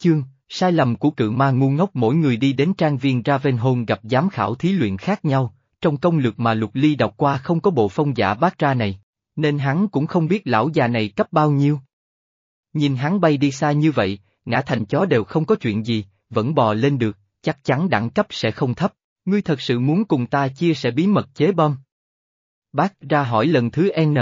chương, sai lầm của cự ma ngu ngốc mỗi người đi đến trang viên Ravenholm gặp giám khảo thí luyện khác nhau, trong công lược mà Lục Ly đọc qua không có bộ phong giả bát ra này, nên hắn cũng không biết lão già này cấp bao nhiêu. Nhìn hắn bay đi xa như vậy, ngã thành chó đều không có chuyện gì, vẫn bò lên được, chắc chắn đẳng cấp sẽ không thấp, ngươi thật sự muốn cùng ta chia sẻ bí mật chế bom. Bác ra hỏi lần thứ N,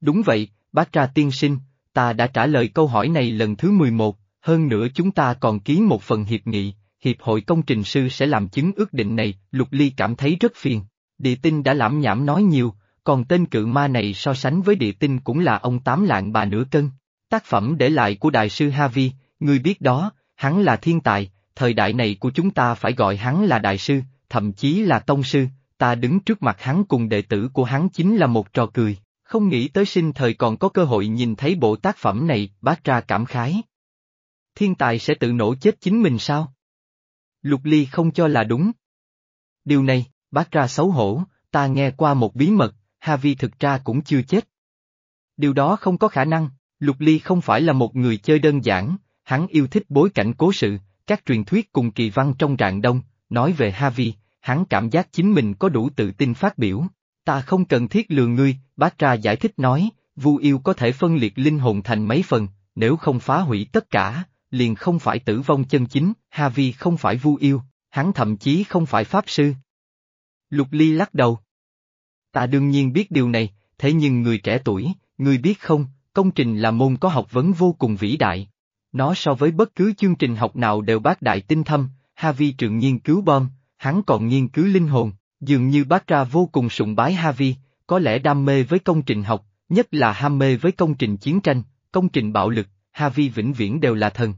đúng vậy, bác ra tiên sinh, ta đã trả lời câu hỏi này lần thứ 11, hơn nữa chúng ta còn ký một phần hiệp nghị, hiệp hội công trình sư sẽ làm chứng ước định này, Lục Ly cảm thấy rất phiền. Địa tinh đã lãm nhảm nói nhiều, còn tên cự ma này so sánh với địa tinh cũng là ông tám lạng bà nửa cân. Tác phẩm để lại của đại sư Havi, người biết đó, hắn là thiên tài, thời đại này của chúng ta phải gọi hắn là đại sư, thậm chí là tông sư, ta đứng trước mặt hắn cùng đệ tử của hắn chính là một trò cười, không nghĩ tới sinh thời còn có cơ hội nhìn thấy bộ tác phẩm này, bác ra cảm khái. Thiên tài sẽ tự nổ chết chính mình sao? Lục Ly không cho là đúng. Điều này, bác ra xấu hổ, ta nghe qua một bí mật, Havi thực ra cũng chưa chết. Điều đó không có khả năng, Lục Ly không phải là một người chơi đơn giản, hắn yêu thích bối cảnh cố sự, các truyền thuyết cùng kỳ văn trong rạng đông, nói về Havi, hắn cảm giác chính mình có đủ tự tin phát biểu. Ta không cần thiết lừa ngươi, bác ra giải thích nói, vu yêu có thể phân liệt linh hồn thành mấy phần, nếu không phá hủy tất cả, liền không phải tử vong chân chính, Havi không phải vu yêu, hắn thậm chí không phải pháp sư. Lục Ly lắc đầu. Ta đương nhiên biết điều này, thế nhưng người trẻ tuổi, người biết không, công trình là môn có học vấn vô cùng vĩ đại. Nó so với bất cứ chương trình học nào đều bác đại tinh thâm, Havi trường nghiên cứu bom, hắn còn nghiên cứu linh hồn, dường như bác ra vô cùng sùng bái Havi, có lẽ đam mê với công trình học, nhất là ham mê với công trình chiến tranh, công trình bạo lực, Havi vĩnh viễn đều là thần.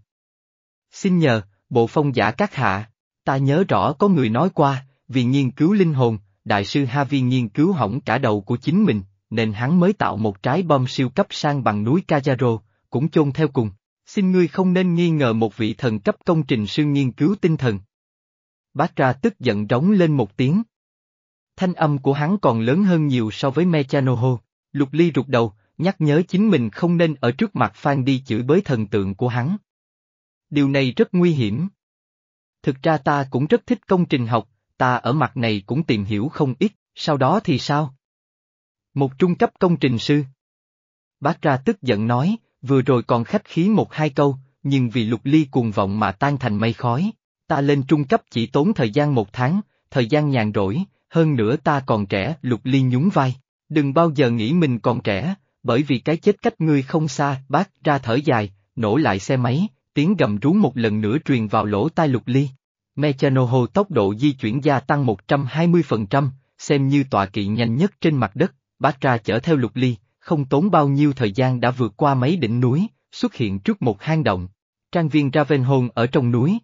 Xin nhờ, bộ phong giả các hạ, ta nhớ rõ có người nói qua, vì nghiên cứu linh hồn, đại sư Havi nghiên cứu hỏng cả đầu của chính mình, nên hắn mới tạo một trái bom siêu cấp sang bằng núi Kajaro, cũng chôn theo cùng. Xin ngươi không nên nghi ngờ một vị thần cấp công trình sư nghiên cứu tinh thần. Bác ra tức giận rống lên một tiếng. Thanh âm của hắn còn lớn hơn nhiều so với Mechanoho. Lục Ly rụt đầu, nhắc nhớ chính mình không nên ở trước mặt Phan đi chửi bới thần tượng của hắn. Điều này rất nguy hiểm. Thực ra ta cũng rất thích công trình học, ta ở mặt này cũng tìm hiểu không ít, sau đó thì sao? Một trung cấp công trình sư. Bác ra tức giận nói, vừa rồi còn khách khí một hai câu, nhưng vì lục ly cuồng vọng mà tan thành mây khói. Ta lên trung cấp chỉ tốn thời gian một tháng, thời gian nhàn rỗi, hơn nữa ta còn trẻ, lục ly nhún vai. Đừng bao giờ nghĩ mình còn trẻ, bởi vì cái chết cách ngươi không xa, bác ra thở dài, nổ lại xe máy, tiếng gầm rú một lần nữa truyền vào lỗ tai lục ly. Mechanoho tốc độ di chuyển gia tăng 120%, xem như tọa kỵ nhanh nhất trên mặt đất, Batra ra chở theo lục ly, không tốn bao nhiêu thời gian đã vượt qua mấy đỉnh núi, xuất hiện trước một hang động. Trang viên Ravenholm ở trong núi.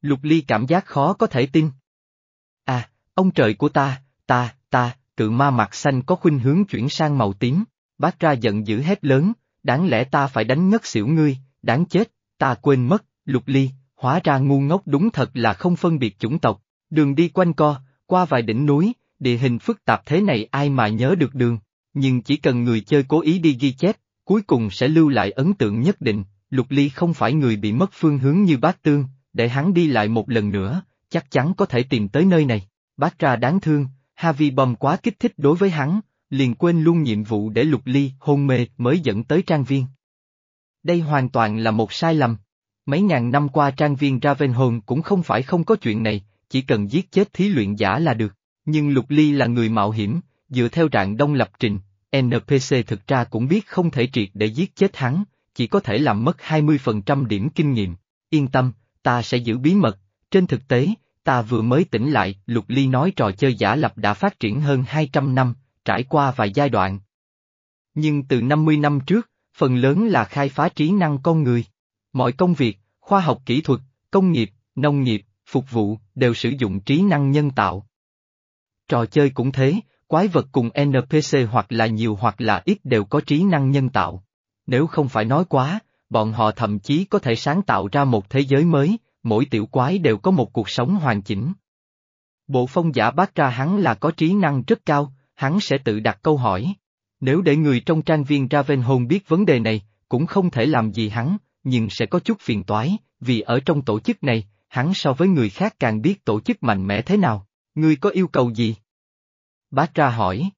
Lục ly cảm giác khó có thể tin. À, ông trời của ta, ta, ta, cự ma mặt xanh có khuynh hướng chuyển sang màu tím, Batra ra giận dữ hét lớn, đáng lẽ ta phải đánh ngất xỉu ngươi, đáng chết, ta quên mất, lục ly, hóa ra ngu ngốc đúng thật là không phân biệt chủng tộc, đường đi quanh co, qua vài đỉnh núi, địa hình phức tạp thế này ai mà nhớ được đường, nhưng chỉ cần người chơi cố ý đi ghi chép, cuối cùng sẽ lưu lại ấn tượng nhất định, Lục Ly không phải người bị mất phương hướng như bác tương, để hắn đi lại một lần nữa, chắc chắn có thể tìm tới nơi này. Bác ra đáng thương, Havi bầm quá kích thích đối với hắn, liền quên luôn nhiệm vụ để Lục Ly hôn mê mới dẫn tới trang viên. Đây hoàn toàn là một sai lầm. Mấy ngàn năm qua trang viên Ravenholm cũng không phải không có chuyện này, chỉ cần giết chết thí luyện giả là được. Nhưng Lục Ly là người mạo hiểm, dựa theo trạng đông lập trình, NPC thực ra cũng biết không thể triệt để giết chết hắn, chỉ có thể làm mất 20% điểm kinh nghiệm. Yên tâm, ta sẽ giữ bí mật, trên thực tế, ta vừa mới tỉnh lại, Lục Ly nói trò chơi giả lập đã phát triển hơn 200 năm, trải qua vài giai đoạn. Nhưng từ 50 năm trước, phần lớn là khai phá trí năng con người. Mọi công việc, khoa học kỹ thuật, công nghiệp, nông nghiệp, phục vụ, đều sử dụng trí năng nhân tạo. Trò chơi cũng thế, quái vật cùng NPC hoặc là nhiều hoặc là ít đều có trí năng nhân tạo. Nếu không phải nói quá, bọn họ thậm chí có thể sáng tạo ra một thế giới mới, mỗi tiểu quái đều có một cuộc sống hoàn chỉnh. Bộ phong giả bác ra hắn là có trí năng rất cao, hắn sẽ tự đặt câu hỏi. Nếu để người trong trang viên Ravenholm biết vấn đề này, cũng không thể làm gì hắn, nhưng sẽ có chút phiền toái, vì ở trong tổ chức này, hắn so với người khác càng biết tổ chức mạnh mẽ thế nào. Ngươi có yêu cầu gì? Bác ra hỏi.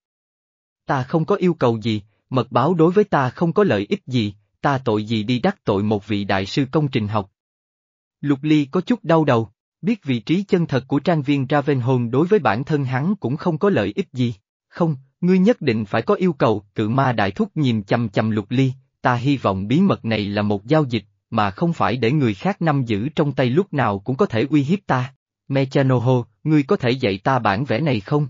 Ta không có yêu cầu gì, mật báo đối với ta không có lợi ích gì, ta tội gì đi đắc tội một vị đại sư công trình học. Lục Ly có chút đau đầu, biết vị trí chân thật của trang viên Ravenholm đối với bản thân hắn cũng không có lợi ích gì. Không, ngươi nhất định phải có yêu cầu, cự ma đại thúc nhìn chầm chầm Lục Ly, ta hy vọng bí mật này là một giao dịch, mà không phải để người khác nắm giữ trong tay lúc nào cũng có thể uy hiếp ta. Mechanoho, ngươi có thể dạy ta bản vẽ này không?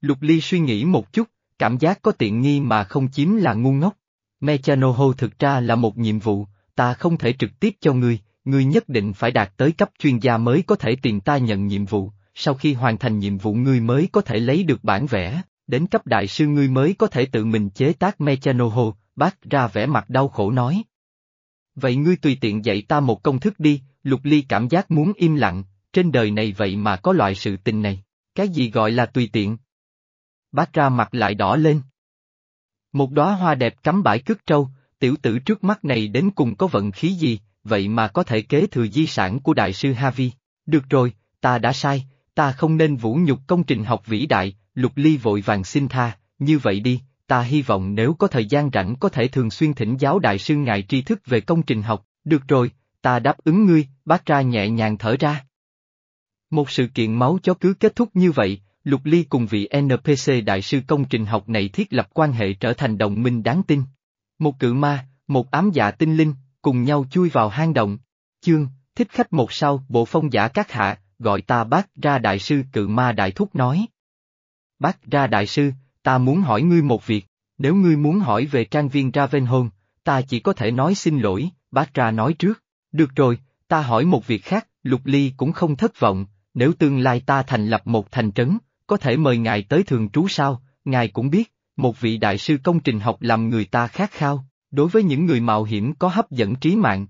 Lục Ly suy nghĩ một chút, cảm giác có tiện nghi mà không chiếm là ngu ngốc. Mechanoho thực ra là một nhiệm vụ, ta không thể trực tiếp cho ngươi, ngươi nhất định phải đạt tới cấp chuyên gia mới có thể tìm ta nhận nhiệm vụ, sau khi hoàn thành nhiệm vụ ngươi mới có thể lấy được bản vẽ, đến cấp đại sư ngươi mới có thể tự mình chế tác Mechanoho, bác ra vẻ mặt đau khổ nói. Vậy ngươi tùy tiện dạy ta một công thức đi, Lục Ly cảm giác muốn im lặng, trên đời này vậy mà có loại sự tình này, cái gì gọi là tùy tiện? Bác ra mặt lại đỏ lên. Một đóa hoa đẹp cắm bãi cước trâu, tiểu tử trước mắt này đến cùng có vận khí gì, vậy mà có thể kế thừa di sản của đại sư Havi. Được rồi, ta đã sai, ta không nên vũ nhục công trình học vĩ đại, Lục Ly vội vàng xin tha, như vậy đi, ta hy vọng nếu có thời gian rảnh có thể thường xuyên thỉnh giáo đại sư ngài tri thức về công trình học, được rồi, ta đáp ứng ngươi, bác ra nhẹ nhàng thở ra. Một sự kiện máu chó cứ kết thúc như vậy, Lục Ly cùng vị NPC đại sư công trình học này thiết lập quan hệ trở thành đồng minh đáng tin. Một cự ma, một ám dạ tinh linh, cùng nhau chui vào hang động. Chương, thích khách một sau, bộ phong giả các hạ, gọi ta bác ra đại sư cự ma đại thúc nói. Bác ra đại sư, ta muốn hỏi ngươi một việc, nếu ngươi muốn hỏi về trang viên Ravenholm, ta chỉ có thể nói xin lỗi, bác ra nói trước. Được rồi, ta hỏi một việc khác, Lục Ly cũng không thất vọng, nếu tương lai ta thành lập một thành trấn, có thể mời ngài tới thường trú sao, ngài cũng biết, một vị đại sư công trình học làm người ta khát khao, đối với những người mạo hiểm có hấp dẫn trí mạng.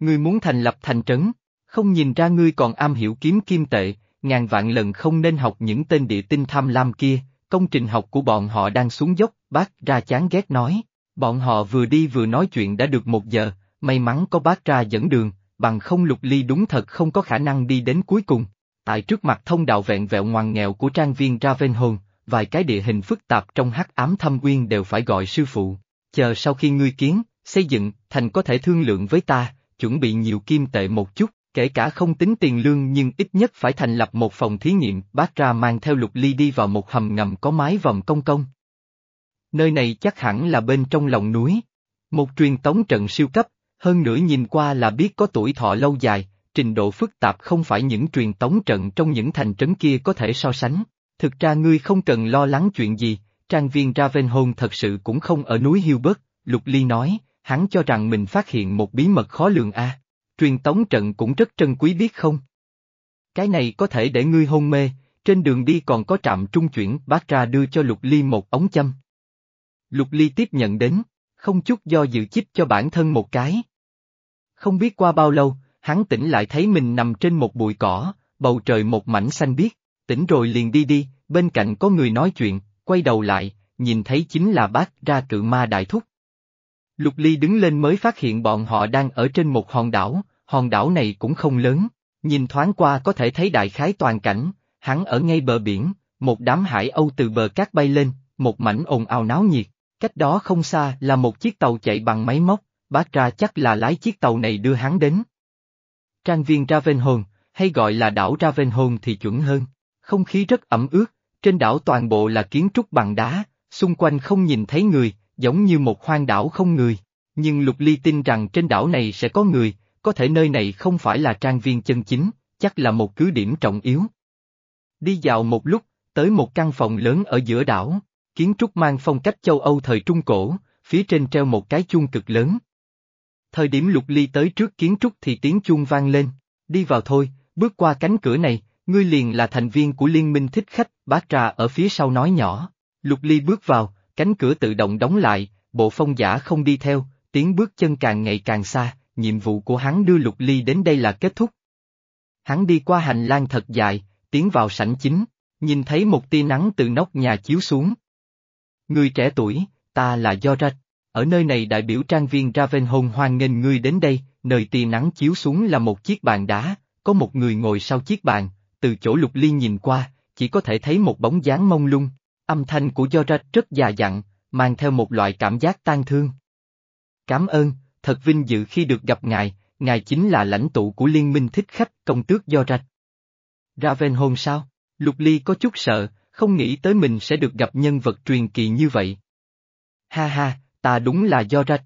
Ngươi muốn thành lập thành trấn, không nhìn ra ngươi còn am hiểu kiếm kim tệ, ngàn vạn lần không nên học những tên địa tinh tham lam kia, công trình học của bọn họ đang xuống dốc, bác ra chán ghét nói. Bọn họ vừa đi vừa nói chuyện đã được một giờ, may mắn có bác ra dẫn đường, bằng không lục ly đúng thật không có khả năng đi đến cuối cùng. Tại trước mặt thông đạo vẹn vẹo ngoằn nghèo của trang viên Ravenholm, vài cái địa hình phức tạp trong hắc ám thâm quyên đều phải gọi sư phụ. Chờ sau khi ngươi kiến, xây dựng, thành có thể thương lượng với ta, chuẩn bị nhiều kim tệ một chút, kể cả không tính tiền lương nhưng ít nhất phải thành lập một phòng thí nghiệm. Bác ra mang theo lục ly đi vào một hầm ngầm có mái vòng công công. Nơi này chắc hẳn là bên trong lòng núi. Một truyền tống trận siêu cấp, hơn nữa nhìn qua là biết có tuổi thọ lâu dài, trình độ phức tạp không phải những truyền tống trận trong những thành trấn kia có thể so sánh. Thực ra ngươi không cần lo lắng chuyện gì, trang viên Ravenholm thật sự cũng không ở núi Hilbert, Lục Ly nói, hắn cho rằng mình phát hiện một bí mật khó lường a. Truyền tống trận cũng rất trân quý biết không? Cái này có thể để ngươi hôn mê, trên đường đi còn có trạm trung chuyển bác ra đưa cho Lục Ly một ống châm. Lục Ly tiếp nhận đến, không chút do dự chích cho bản thân một cái. Không biết qua bao lâu, hắn tỉnh lại thấy mình nằm trên một bụi cỏ, bầu trời một mảnh xanh biếc, tỉnh rồi liền đi đi, bên cạnh có người nói chuyện, quay đầu lại, nhìn thấy chính là bác ra cự ma đại thúc. Lục Ly đứng lên mới phát hiện bọn họ đang ở trên một hòn đảo, hòn đảo này cũng không lớn, nhìn thoáng qua có thể thấy đại khái toàn cảnh, hắn ở ngay bờ biển, một đám hải âu từ bờ cát bay lên, một mảnh ồn ào náo nhiệt, cách đó không xa là một chiếc tàu chạy bằng máy móc, bác ra chắc là lái chiếc tàu này đưa hắn đến. Trang viên Ravenholm, hay gọi là đảo Ravenholm thì chuẩn hơn, không khí rất ẩm ướt, trên đảo toàn bộ là kiến trúc bằng đá, xung quanh không nhìn thấy người, giống như một hoang đảo không người. Nhưng Lục Ly tin rằng trên đảo này sẽ có người, có thể nơi này không phải là trang viên chân chính, chắc là một cứ điểm trọng yếu. Đi dạo một lúc, tới một căn phòng lớn ở giữa đảo, kiến trúc mang phong cách châu Âu thời Trung Cổ, phía trên treo một cái chuông cực lớn. Thời điểm Lục Ly tới trước kiến trúc thì tiếng chuông vang lên, đi vào thôi, bước qua cánh cửa này, ngươi liền là thành viên của liên minh thích khách, bác trà ở phía sau nói nhỏ. Lục Ly bước vào, cánh cửa tự động đóng lại, bộ phong giả không đi theo, tiếng bước chân càng ngày càng xa, nhiệm vụ của hắn đưa Lục Ly đến đây là kết thúc. Hắn đi qua hành lang thật dài, tiến vào sảnh chính, nhìn thấy một tia nắng từ nóc nhà chiếu xuống. Người trẻ tuổi, ta là Do Rạch, ở nơi này đại biểu trang viên Ravenholm hoan nghênh ngươi đến đây, nơi tia nắng chiếu xuống là một chiếc bàn đá, có một người ngồi sau chiếc bàn, từ chỗ lục ly nhìn qua, chỉ có thể thấy một bóng dáng mông lung. Âm thanh của George rất già dặn, mang theo một loại cảm giác tan thương. Cảm ơn, thật vinh dự khi được gặp ngài, ngài chính là lãnh tụ của liên minh thích khách công tước George. Ravenholm sao? Lục Ly có chút sợ, không nghĩ tới mình sẽ được gặp nhân vật truyền kỳ như vậy. Ha ha, ta đúng là George.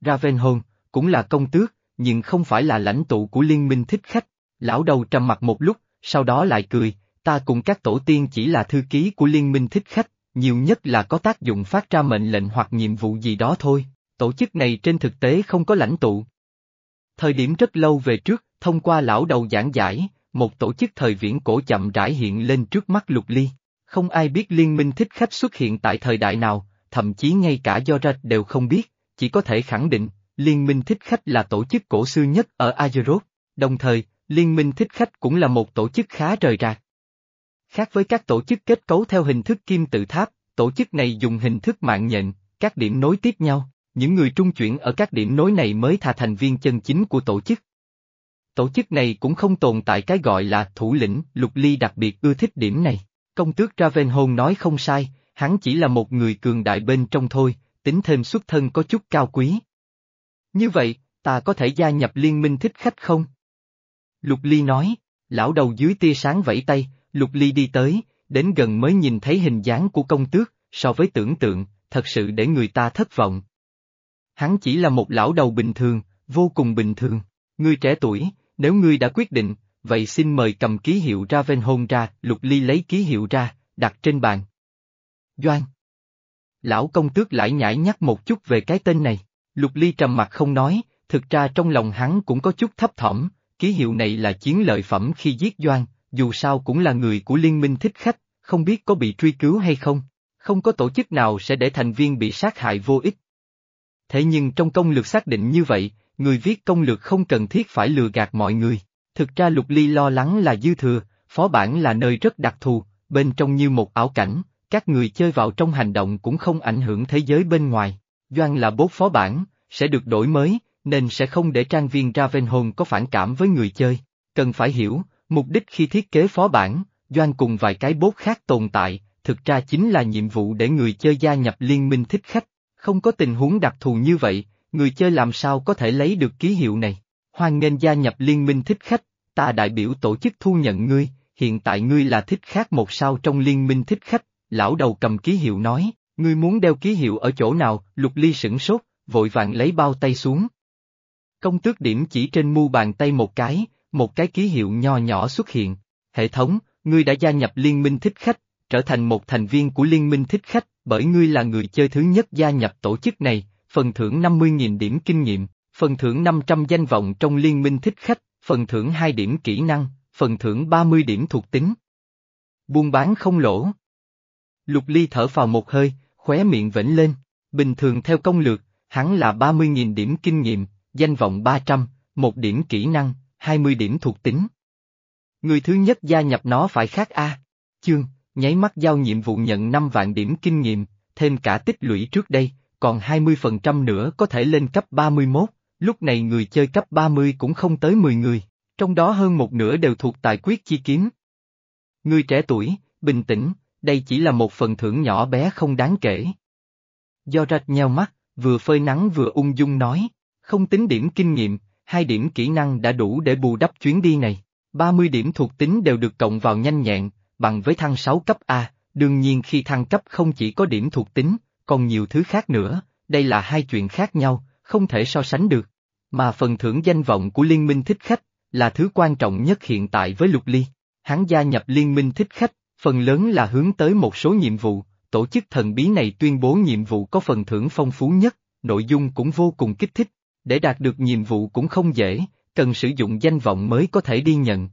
Ravenholm, cũng là công tước, nhưng không phải là lãnh tụ của liên minh thích khách. Lão đầu trầm mặt một lúc, sau đó lại cười, ta cùng các tổ tiên chỉ là thư ký của liên minh thích khách, nhiều nhất là có tác dụng phát ra mệnh lệnh hoặc nhiệm vụ gì đó thôi, tổ chức này trên thực tế không có lãnh tụ. Thời điểm rất lâu về trước, thông qua lão đầu giảng giải, một tổ chức thời viễn cổ chậm rãi hiện lên trước mắt lục ly. Không ai biết liên minh thích khách xuất hiện tại thời đại nào, thậm chí ngay cả do rạch đều không biết, chỉ có thể khẳng định, liên minh thích khách là tổ chức cổ xưa nhất ở Azeroth, đồng thời, liên minh thích khách cũng là một tổ chức khá rời rạc. Khác với các tổ chức kết cấu theo hình thức kim tự tháp, tổ chức này dùng hình thức mạng nhện, các điểm nối tiếp nhau, những người trung chuyển ở các điểm nối này mới thà thành viên chân chính của tổ chức. Tổ chức này cũng không tồn tại cái gọi là thủ lĩnh, lục ly đặc biệt ưa thích điểm này. Công tước Ravenholm nói không sai, hắn chỉ là một người cường đại bên trong thôi, tính thêm xuất thân có chút cao quý. Như vậy, ta có thể gia nhập liên minh thích khách không? Lục ly nói, lão đầu dưới tia sáng vẫy tay, lục ly đi tới, đến gần mới nhìn thấy hình dáng của công tước, so với tưởng tượng, thật sự để người ta thất vọng. Hắn chỉ là một lão đầu bình thường, vô cùng bình thường. Ngươi trẻ tuổi, nếu ngươi đã quyết định, vậy xin mời cầm ký hiệu Ravenholm ra, Lục Ly lấy ký hiệu ra, đặt trên bàn. Doan. Lão công tước lại nhảy nhắc một chút về cái tên này, Lục Ly trầm mặt không nói, thực ra trong lòng hắn cũng có chút thấp thỏm, ký hiệu này là chiến lợi phẩm khi giết Doan, dù sao cũng là người của liên minh thích khách, không biết có bị truy cứu hay không, không có tổ chức nào sẽ để thành viên bị sát hại vô ích. Thế nhưng trong công lược xác định như vậy, người viết công lược không cần thiết phải lừa gạt mọi người. Thực ra Lục Ly lo lắng là dư thừa, phó bản là nơi rất đặc thù, bên trong như một ảo cảnh, các người chơi vào trong hành động cũng không ảnh hưởng thế giới bên ngoài. Doan là bốt phó bản, sẽ được đổi mới, nên sẽ không để trang viên Ravenholm có phản cảm với người chơi. Cần phải hiểu, mục đích khi thiết kế phó bản, Doan cùng vài cái bốt khác tồn tại, thực ra chính là nhiệm vụ để người chơi gia nhập liên minh thích khách. Không có tình huống đặc thù như vậy, người chơi làm sao có thể lấy được ký hiệu này. Hoan nghênh gia nhập liên minh thích khách, ta đại biểu tổ chức thu nhận ngươi, hiện tại ngươi là thích khác một sao trong liên minh thích khách, lão đầu cầm ký hiệu nói, ngươi muốn đeo ký hiệu ở chỗ nào, lục ly sửng sốt, vội vàng lấy bao tay xuống. Công tước điểm chỉ trên mu bàn tay một cái, một cái ký hiệu nho nhỏ xuất hiện. Hệ thống, ngươi đã gia nhập liên minh thích khách, trở thành một thành viên của liên minh thích khách, bởi ngươi là người chơi thứ nhất gia nhập tổ chức này, phần thưởng 50.000 điểm kinh nghiệm, phần thưởng 500 danh vọng trong liên minh thích khách, phần thưởng 2 điểm kỹ năng, phần thưởng 30 điểm thuộc tính. Buôn bán không lỗ. Lục Ly thở vào một hơi, khóe miệng vểnh lên, bình thường theo công lược, hắn là 30.000 điểm kinh nghiệm, danh vọng 300, một điểm kỹ năng, 20 điểm thuộc tính. Người thứ nhất gia nhập nó phải khác A. Chương, nháy mắt giao nhiệm vụ nhận 5 vạn điểm kinh nghiệm, thêm cả tích lũy trước đây, còn 20% nữa có thể lên cấp 31, lúc này người chơi cấp 30 cũng không tới 10 người, trong đó hơn một nửa đều thuộc tài quyết chi kiếm. Người trẻ tuổi, bình tĩnh, đây chỉ là một phần thưởng nhỏ bé không đáng kể. Do rạch nheo mắt, vừa phơi nắng vừa ung dung nói, không tính điểm kinh nghiệm, hai điểm kỹ năng đã đủ để bù đắp chuyến đi này. 30 điểm thuộc tính đều được cộng vào nhanh nhẹn, bằng với thăng 6 cấp A, đương nhiên khi thăng cấp không chỉ có điểm thuộc tính, còn nhiều thứ khác nữa, đây là hai chuyện khác nhau, không thể so sánh được. Mà phần thưởng danh vọng của Liên minh thích khách, là thứ quan trọng nhất hiện tại với Lục Ly. Hắn gia nhập Liên minh thích khách, phần lớn là hướng tới một số nhiệm vụ, tổ chức thần bí này tuyên bố nhiệm vụ có phần thưởng phong phú nhất, nội dung cũng vô cùng kích thích. Để đạt được nhiệm vụ cũng không dễ, cần sử dụng danh vọng mới có thể đi nhận.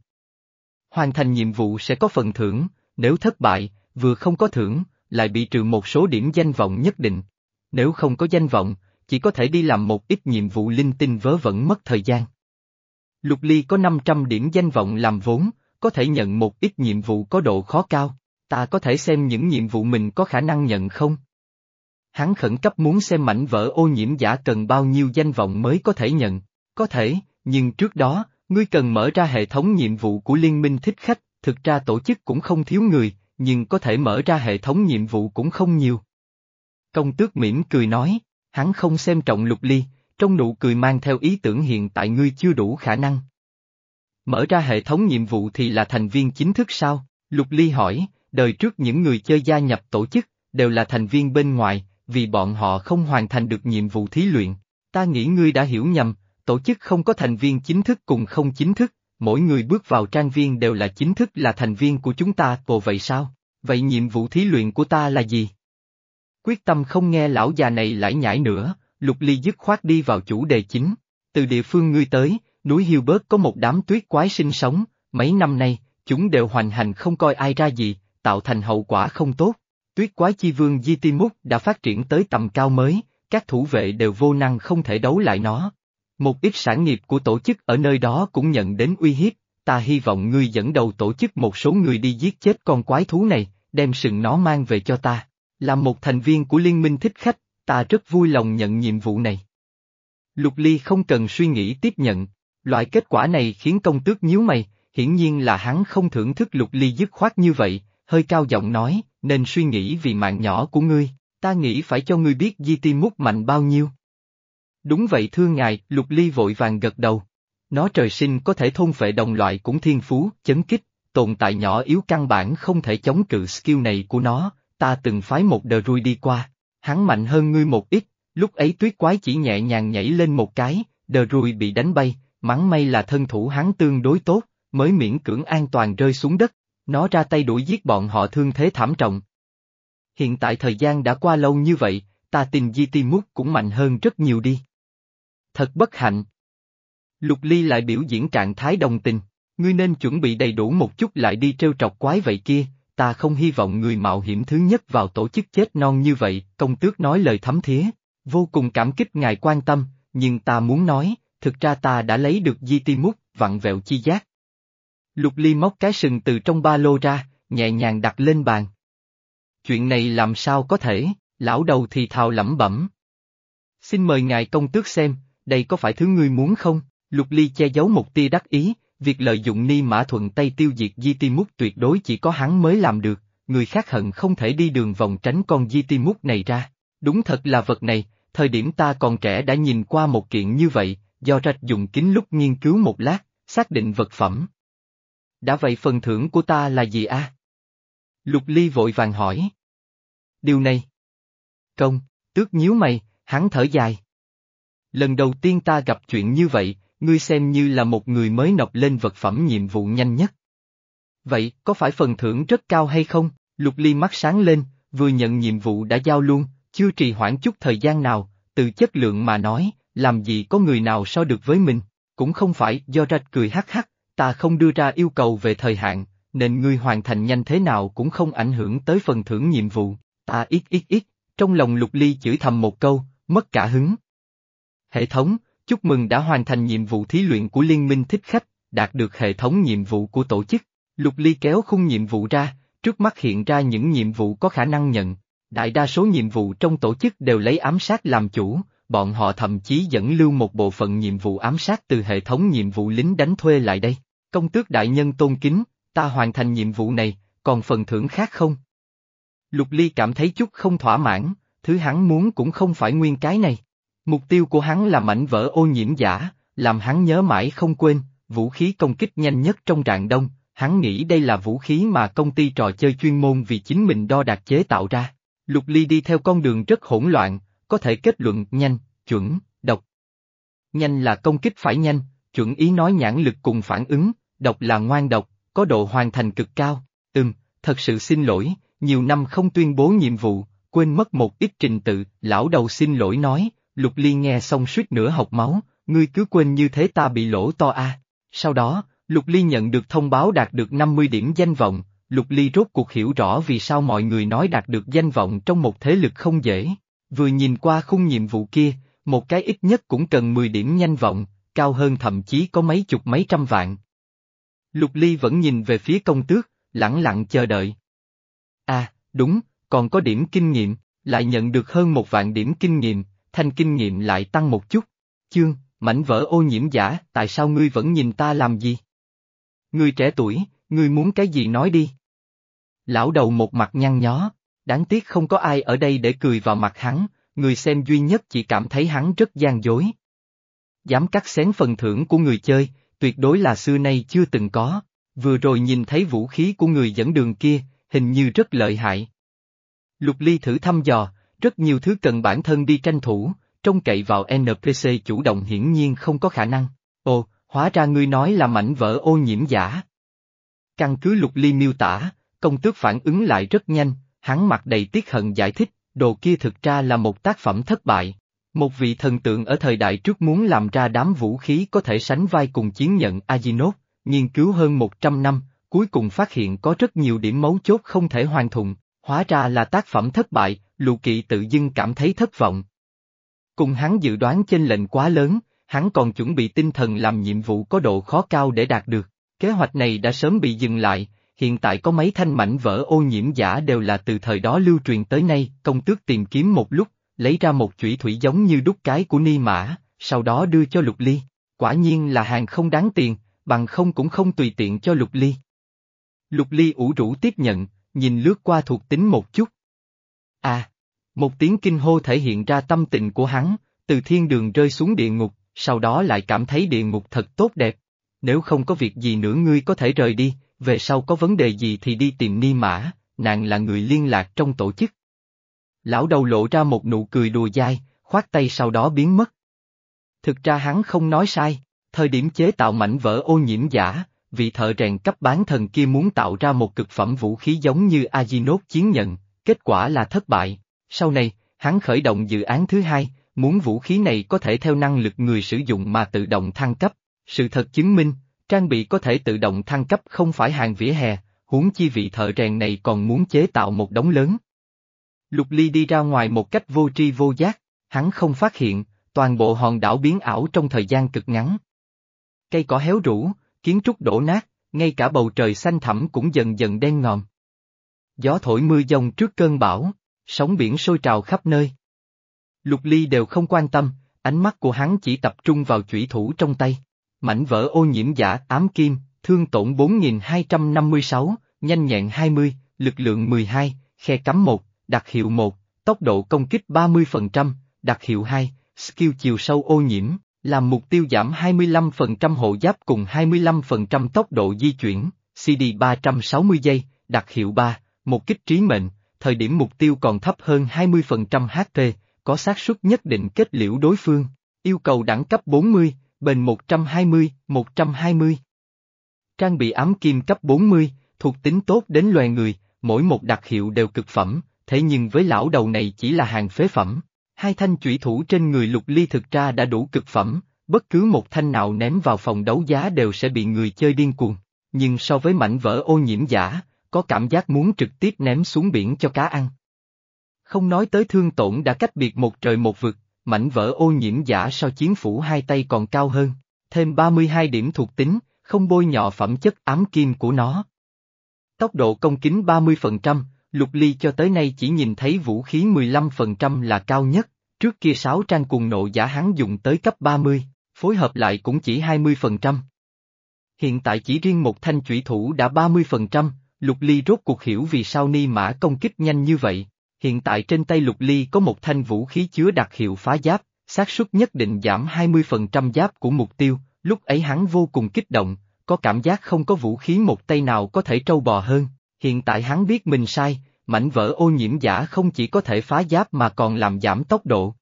Hoàn thành nhiệm vụ sẽ có phần thưởng, nếu thất bại, vừa không có thưởng, lại bị trừ một số điểm danh vọng nhất định. Nếu không có danh vọng, chỉ có thể đi làm một ít nhiệm vụ linh tinh vớ vẩn mất thời gian. Lục Ly có 500 điểm danh vọng làm vốn, có thể nhận một ít nhiệm vụ có độ khó cao, ta có thể xem những nhiệm vụ mình có khả năng nhận không? Hắn khẩn cấp muốn xem mảnh vỡ ô nhiễm giả cần bao nhiêu danh vọng mới có thể nhận. Có thể, nhưng trước đó, ngươi cần mở ra hệ thống nhiệm vụ của Liên minh thích khách, thực ra tổ chức cũng không thiếu người, nhưng có thể mở ra hệ thống nhiệm vụ cũng không nhiều. Công tước mỉm cười nói, hắn không xem trọng lục ly, trong nụ cười mang theo ý tưởng hiện tại ngươi chưa đủ khả năng. Mở ra hệ thống nhiệm vụ thì là thành viên chính thức sao? Lục Ly hỏi, đời trước những người chơi gia nhập tổ chức, đều là thành viên bên ngoài, vì bọn họ không hoàn thành được nhiệm vụ thí luyện. Ta nghĩ ngươi đã hiểu nhầm, tổ chức không có thành viên chính thức cùng không chính thức, mỗi người bước vào trang viên đều là chính thức là thành viên của chúng ta, cô vậy sao? Vậy nhiệm vụ thí luyện của ta là gì? Quyết tâm không nghe lão già này lải nhải nữa, Lục Ly dứt khoát đi vào chủ đề chính. Từ địa phương ngươi tới, núi Hiêu Bớt có một đám tuyết quái sinh sống, mấy năm nay, chúng đều hoành hành không coi ai ra gì, tạo thành hậu quả không tốt. Tuyết quái chi vương Di Timúc đã phát triển tới tầm cao mới, các thủ vệ đều vô năng không thể đấu lại nó. Một ít sản nghiệp của tổ chức ở nơi đó cũng nhận đến uy hiếp, ta hy vọng ngươi dẫn đầu tổ chức một số người đi giết chết con quái thú này, đem sừng nó mang về cho ta. Là một thành viên của liên minh thích khách, ta rất vui lòng nhận nhiệm vụ này. Lục Ly không cần suy nghĩ tiếp nhận, loại kết quả này khiến công tước nhíu mày, hiển nhiên là hắn không thưởng thức Lục Ly dứt khoát như vậy, hơi cao giọng nói, nên suy nghĩ vì mạng nhỏ của ngươi, ta nghĩ phải cho ngươi biết Di Ti Mút mạnh bao nhiêu. Đúng vậy thưa ngài, Lục Ly vội vàng gật đầu. Nó trời sinh có thể thôn phệ đồng loại cũng thiên phú, chấn kích, tồn tại nhỏ yếu căn bản không thể chống cự skill này của nó, ta từng phái một đờ rui đi qua, hắn mạnh hơn ngươi một ít, lúc ấy tuyết quái chỉ nhẹ nhàng nhảy lên một cái, đờ rui bị đánh bay, mắng may là thân thủ hắn tương đối tốt, mới miễn cưỡng an toàn rơi xuống đất, nó ra tay đuổi giết bọn họ thương thế thảm trọng. Hiện tại thời gian đã qua lâu như vậy, ta tin Di Ti Mút cũng mạnh hơn rất nhiều đi. Thật bất hạnh. Lục Ly lại biểu diễn trạng thái đồng tình, ngươi nên chuẩn bị đầy đủ một chút lại đi trêu trọc quái vậy kia, ta không hy vọng người mạo hiểm thứ nhất vào tổ chức chết non như vậy, công tước nói lời thấm thía, vô cùng cảm kích ngài quan tâm, nhưng ta muốn nói, thực ra ta đã lấy được di ti mút, vặn vẹo chi giác. Lục ly móc cái sừng từ trong ba lô ra, nhẹ nhàng đặt lên bàn. Chuyện này làm sao có thể, lão đầu thì thào lẩm bẩm. Xin mời ngài công tước xem, đây có phải thứ ngươi muốn không? Lục ly che giấu một tia đắc ý, việc lợi dụng ni mã thuận tay tiêu diệt di ti mút tuyệt đối chỉ có hắn mới làm được, người khác hận không thể đi đường vòng tránh con di ti mút này ra. Đúng thật là vật này, thời điểm ta còn trẻ đã nhìn qua một kiện như vậy, do rạch dùng kính lúc nghiên cứu một lát, xác định vật phẩm. Đã vậy phần thưởng của ta là gì a? Lục Ly vội vàng hỏi. Điều này. Công, tước nhíu mày, hắn thở dài. Lần đầu tiên ta gặp chuyện như vậy, ngươi xem như là một người mới nộp lên vật phẩm nhiệm vụ nhanh nhất. Vậy, có phải phần thưởng rất cao hay không? Lục Ly mắt sáng lên, vừa nhận nhiệm vụ đã giao luôn, chưa trì hoãn chút thời gian nào, từ chất lượng mà nói, làm gì có người nào so được với mình, cũng không phải do rạch cười hắc hắc, ta không đưa ra yêu cầu về thời hạn, nên ngươi hoàn thành nhanh thế nào cũng không ảnh hưởng tới phần thưởng nhiệm vụ, ta ít ít ít, trong lòng lục ly chửi thầm một câu, mất cả hứng. Hệ thống, chúc mừng đã hoàn thành nhiệm vụ thí luyện của Liên minh thích khách, đạt được hệ thống nhiệm vụ của tổ chức. Lục Ly kéo khung nhiệm vụ ra, trước mắt hiện ra những nhiệm vụ có khả năng nhận. Đại đa số nhiệm vụ trong tổ chức đều lấy ám sát làm chủ, bọn họ thậm chí dẫn lưu một bộ phận nhiệm vụ ám sát từ hệ thống nhiệm vụ lính đánh thuê lại đây. Công tước đại nhân tôn kính, ta hoàn thành nhiệm vụ này, còn phần thưởng khác không? Lục Ly cảm thấy chút không thỏa mãn, thứ hắn muốn cũng không phải nguyên cái này. Mục tiêu của hắn là mảnh vỡ ô nhiễm giả, làm hắn nhớ mãi không quên, vũ khí công kích nhanh nhất trong rạng đông, hắn nghĩ đây là vũ khí mà công ty trò chơi chuyên môn vì chính mình đo đạt chế tạo ra. Lục Ly đi theo con đường rất hỗn loạn, có thể kết luận nhanh, chuẩn, độc. Nhanh là công kích phải nhanh, chuẩn ý nói nhãn lực cùng phản ứng, độc là ngoan độc, có độ hoàn thành cực cao. Ừm, thật sự xin lỗi, nhiều năm không tuyên bố nhiệm vụ, quên mất một ít trình tự, lão đầu xin lỗi nói, Lục Ly nghe xong suýt nửa học máu, ngươi cứ quên như thế ta bị lỗ to a. Sau đó, Lục Ly nhận được thông báo đạt được 50 điểm danh vọng, Lục Ly rốt cuộc hiểu rõ vì sao mọi người nói đạt được danh vọng trong một thế lực không dễ. Vừa nhìn qua khung nhiệm vụ kia, một cái ít nhất cũng cần 10 điểm nhanh vọng, cao hơn thậm chí có mấy chục mấy trăm vạn. Lục Ly vẫn nhìn về phía công tước, lặng lặng chờ đợi. À, đúng, còn có điểm kinh nghiệm, lại nhận được hơn một vạn điểm kinh nghiệm, thanh kinh nghiệm lại tăng một chút. Chương mảnh vỡ ô nhiễm giả, tại sao ngươi vẫn nhìn ta làm gì? Ngươi trẻ tuổi, ngươi muốn cái gì nói đi? Lão đầu một mặt nhăn nhó, đáng tiếc không có ai ở đây để cười vào mặt hắn, người xem duy nhất chỉ cảm thấy hắn rất gian dối. Dám cắt xén phần thưởng của người chơi, tuyệt đối là xưa nay chưa từng có, vừa rồi nhìn thấy vũ khí của người dẫn đường kia, hình như rất lợi hại. Lục Ly thử thăm dò, rất nhiều thứ cần bản thân đi tranh thủ, trông cậy vào NPC chủ động hiển nhiên không có khả năng. Ồ, hóa ra ngươi nói là mảnh vỡ ô nhiễm giả. Căn cứ Lục Ly miêu tả, công tước phản ứng lại rất nhanh, hắn mặt đầy tiếc hận giải thích, đồ kia thực ra là một tác phẩm thất bại. Một vị thần tượng ở thời đại trước muốn làm ra đám vũ khí có thể sánh vai cùng chiến nhận Aginot, nghiên cứu hơn 100 năm, cuối cùng phát hiện có rất nhiều điểm mấu chốt không thể hoàn thùng, hóa ra là tác phẩm thất bại, lù kỵ tự dưng cảm thấy thất vọng. Cùng hắn dự đoán chênh lệnh quá lớn, hắn còn chuẩn bị tinh thần làm nhiệm vụ có độ khó cao để đạt được. Kế hoạch này đã sớm bị dừng lại, hiện tại có mấy thanh mảnh vỡ ô nhiễm giả đều là từ thời đó lưu truyền tới nay, công tước tìm kiếm một lúc, lấy ra một chủy thủy giống như đúc cái của ni mã, sau đó đưa cho lục ly. Quả nhiên là hàng không đáng tiền, bằng không cũng không tùy tiện cho lục ly. Lục ly ủ rũ tiếp nhận, nhìn lướt qua thuộc tính một chút. À, một tiếng kinh hô thể hiện ra tâm tình của hắn, từ thiên đường rơi xuống địa ngục, sau đó lại cảm thấy địa ngục thật tốt đẹp. Nếu không có việc gì nữa ngươi có thể rời đi, về sau có vấn đề gì thì đi tìm Ni Mã, nàng là người liên lạc trong tổ chức. Lão đầu lộ ra một nụ cười đùa dai, khoát tay sau đó biến mất. Thực ra hắn không nói sai, thời điểm chế tạo mảnh vỡ ô nhiễm giả, vị thợ rèn cấp bán thần kia muốn tạo ra một cực phẩm vũ khí giống như Aginot chiến nhận, kết quả là thất bại. Sau này, hắn khởi động dự án thứ hai, muốn vũ khí này có thể theo năng lực người sử dụng mà tự động thăng cấp. Sự thật chứng minh, trang bị có thể tự động thăng cấp không phải hàng vỉa hè, huống chi vị thợ rèn này còn muốn chế tạo một đống lớn. Lục Ly đi ra ngoài một cách vô tri vô giác, hắn không phát hiện, toàn bộ hòn đảo biến ảo trong thời gian cực ngắn. Cây cỏ héo rũ, kiến trúc đổ nát, ngay cả bầu trời xanh thẳm cũng dần dần đen ngòm. Gió thổi mưa dông trước cơn bão, sóng biển sôi trào khắp nơi. Lục Ly đều không quan tâm, ánh mắt của hắn chỉ tập trung vào chủy thủ trong tay. Mảnh vỡ ô nhiễm giả ám kim, thương tổn 4256, nhanh nhẹn 20, lực lượng 12, khe cắm 1, đặc hiệu 1, tốc độ công kích 30%, đặc hiệu 2, skill chiều sâu ô nhiễm, làm mục tiêu giảm 25% hộ giáp cùng 25% tốc độ di chuyển, CD 360 giây, đặc hiệu 3, một kích trí mệnh, thời điểm mục tiêu còn thấp hơn 20% HP, có xác suất nhất định kết liễu đối phương, yêu cầu đẳng cấp 40, bền 120, 120. Trang bị ám kim cấp 40, thuộc tính tốt đến loài người, mỗi một đặc hiệu đều cực phẩm, thế nhưng với lão đầu này chỉ là hàng phế phẩm. Hai thanh chủy thủ trên người lục ly thực ra đã đủ cực phẩm, bất cứ một thanh nào ném vào phòng đấu giá đều sẽ bị người chơi điên cuồng. Nhưng so với mảnh vỡ ô nhiễm giả, có cảm giác muốn trực tiếp ném xuống biển cho cá ăn. Không nói tới thương tổn đã cách biệt một trời một vực, mảnh vỡ ô nhiễm giả so chiến phủ hai tay còn cao hơn, thêm 32 điểm thuộc tính, không bôi nhọ phẩm chất ám kim của nó. Tốc độ công kính 30%, Lục Ly cho tới nay chỉ nhìn thấy vũ khí 15% là cao nhất, trước kia sáu trang cuồng nộ giả hắn dùng tới cấp 30, phối hợp lại cũng chỉ 20%. Hiện tại chỉ riêng một thanh chủy thủ đã 30%, Lục Ly rốt cuộc hiểu vì sao Ni Mã công kích nhanh như vậy. Hiện tại trên tay Lục Ly có một thanh vũ khí chứa đặc hiệu phá giáp, xác suất nhất định giảm 20% giáp của mục tiêu, lúc ấy hắn vô cùng kích động, có cảm giác không có vũ khí một tay nào có thể trâu bò hơn, hiện tại hắn biết mình sai, mảnh vỡ ô nhiễm giả không chỉ có thể phá giáp mà còn làm giảm tốc độ.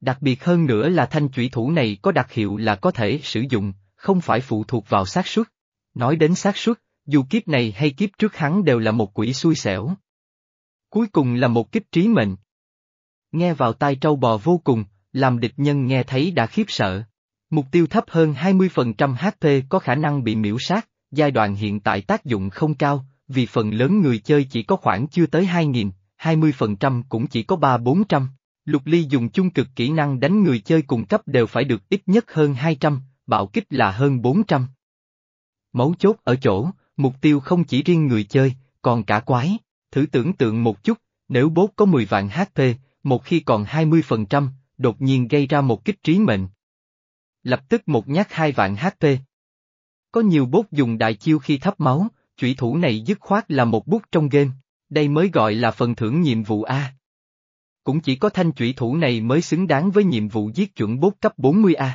Đặc biệt hơn nữa là thanh chủy thủ này có đặc hiệu là có thể sử dụng, không phải phụ thuộc vào xác suất. Nói đến xác suất, dù kiếp này hay kiếp trước hắn đều là một quỷ xui xẻo. Cuối cùng là một kiếp trí mệnh. Nghe vào tai trâu bò vô cùng, làm địch nhân nghe thấy đã khiếp sợ. Mục tiêu thấp hơn 20% HP có khả năng bị miễu sát, giai đoạn hiện tại tác dụng không cao, vì phần lớn người chơi chỉ có khoảng chưa tới 2.000, 20% cũng chỉ có 3-400. Lục Ly dùng chung cực kỹ năng đánh người chơi cùng cấp đều phải được ít nhất hơn 200, bạo kích là hơn 400. Mấu chốt ở chỗ, mục tiêu không chỉ riêng người chơi, còn cả quái. Thử tưởng tượng một chút, nếu bốt có 10 vạn HP, một khi còn 20%, đột nhiên gây ra một kích trí mệnh. lập tức một nhát hai vạn HP. Có nhiều bốt dùng đại chiêu khi thấp máu, chủy thủ này dứt khoát là một bút trong game, đây mới gọi là phần thưởng nhiệm vụ A. Cũng chỉ có thanh chủy thủ này mới xứng đáng với nhiệm vụ giết chuẩn bốt cấp 40A.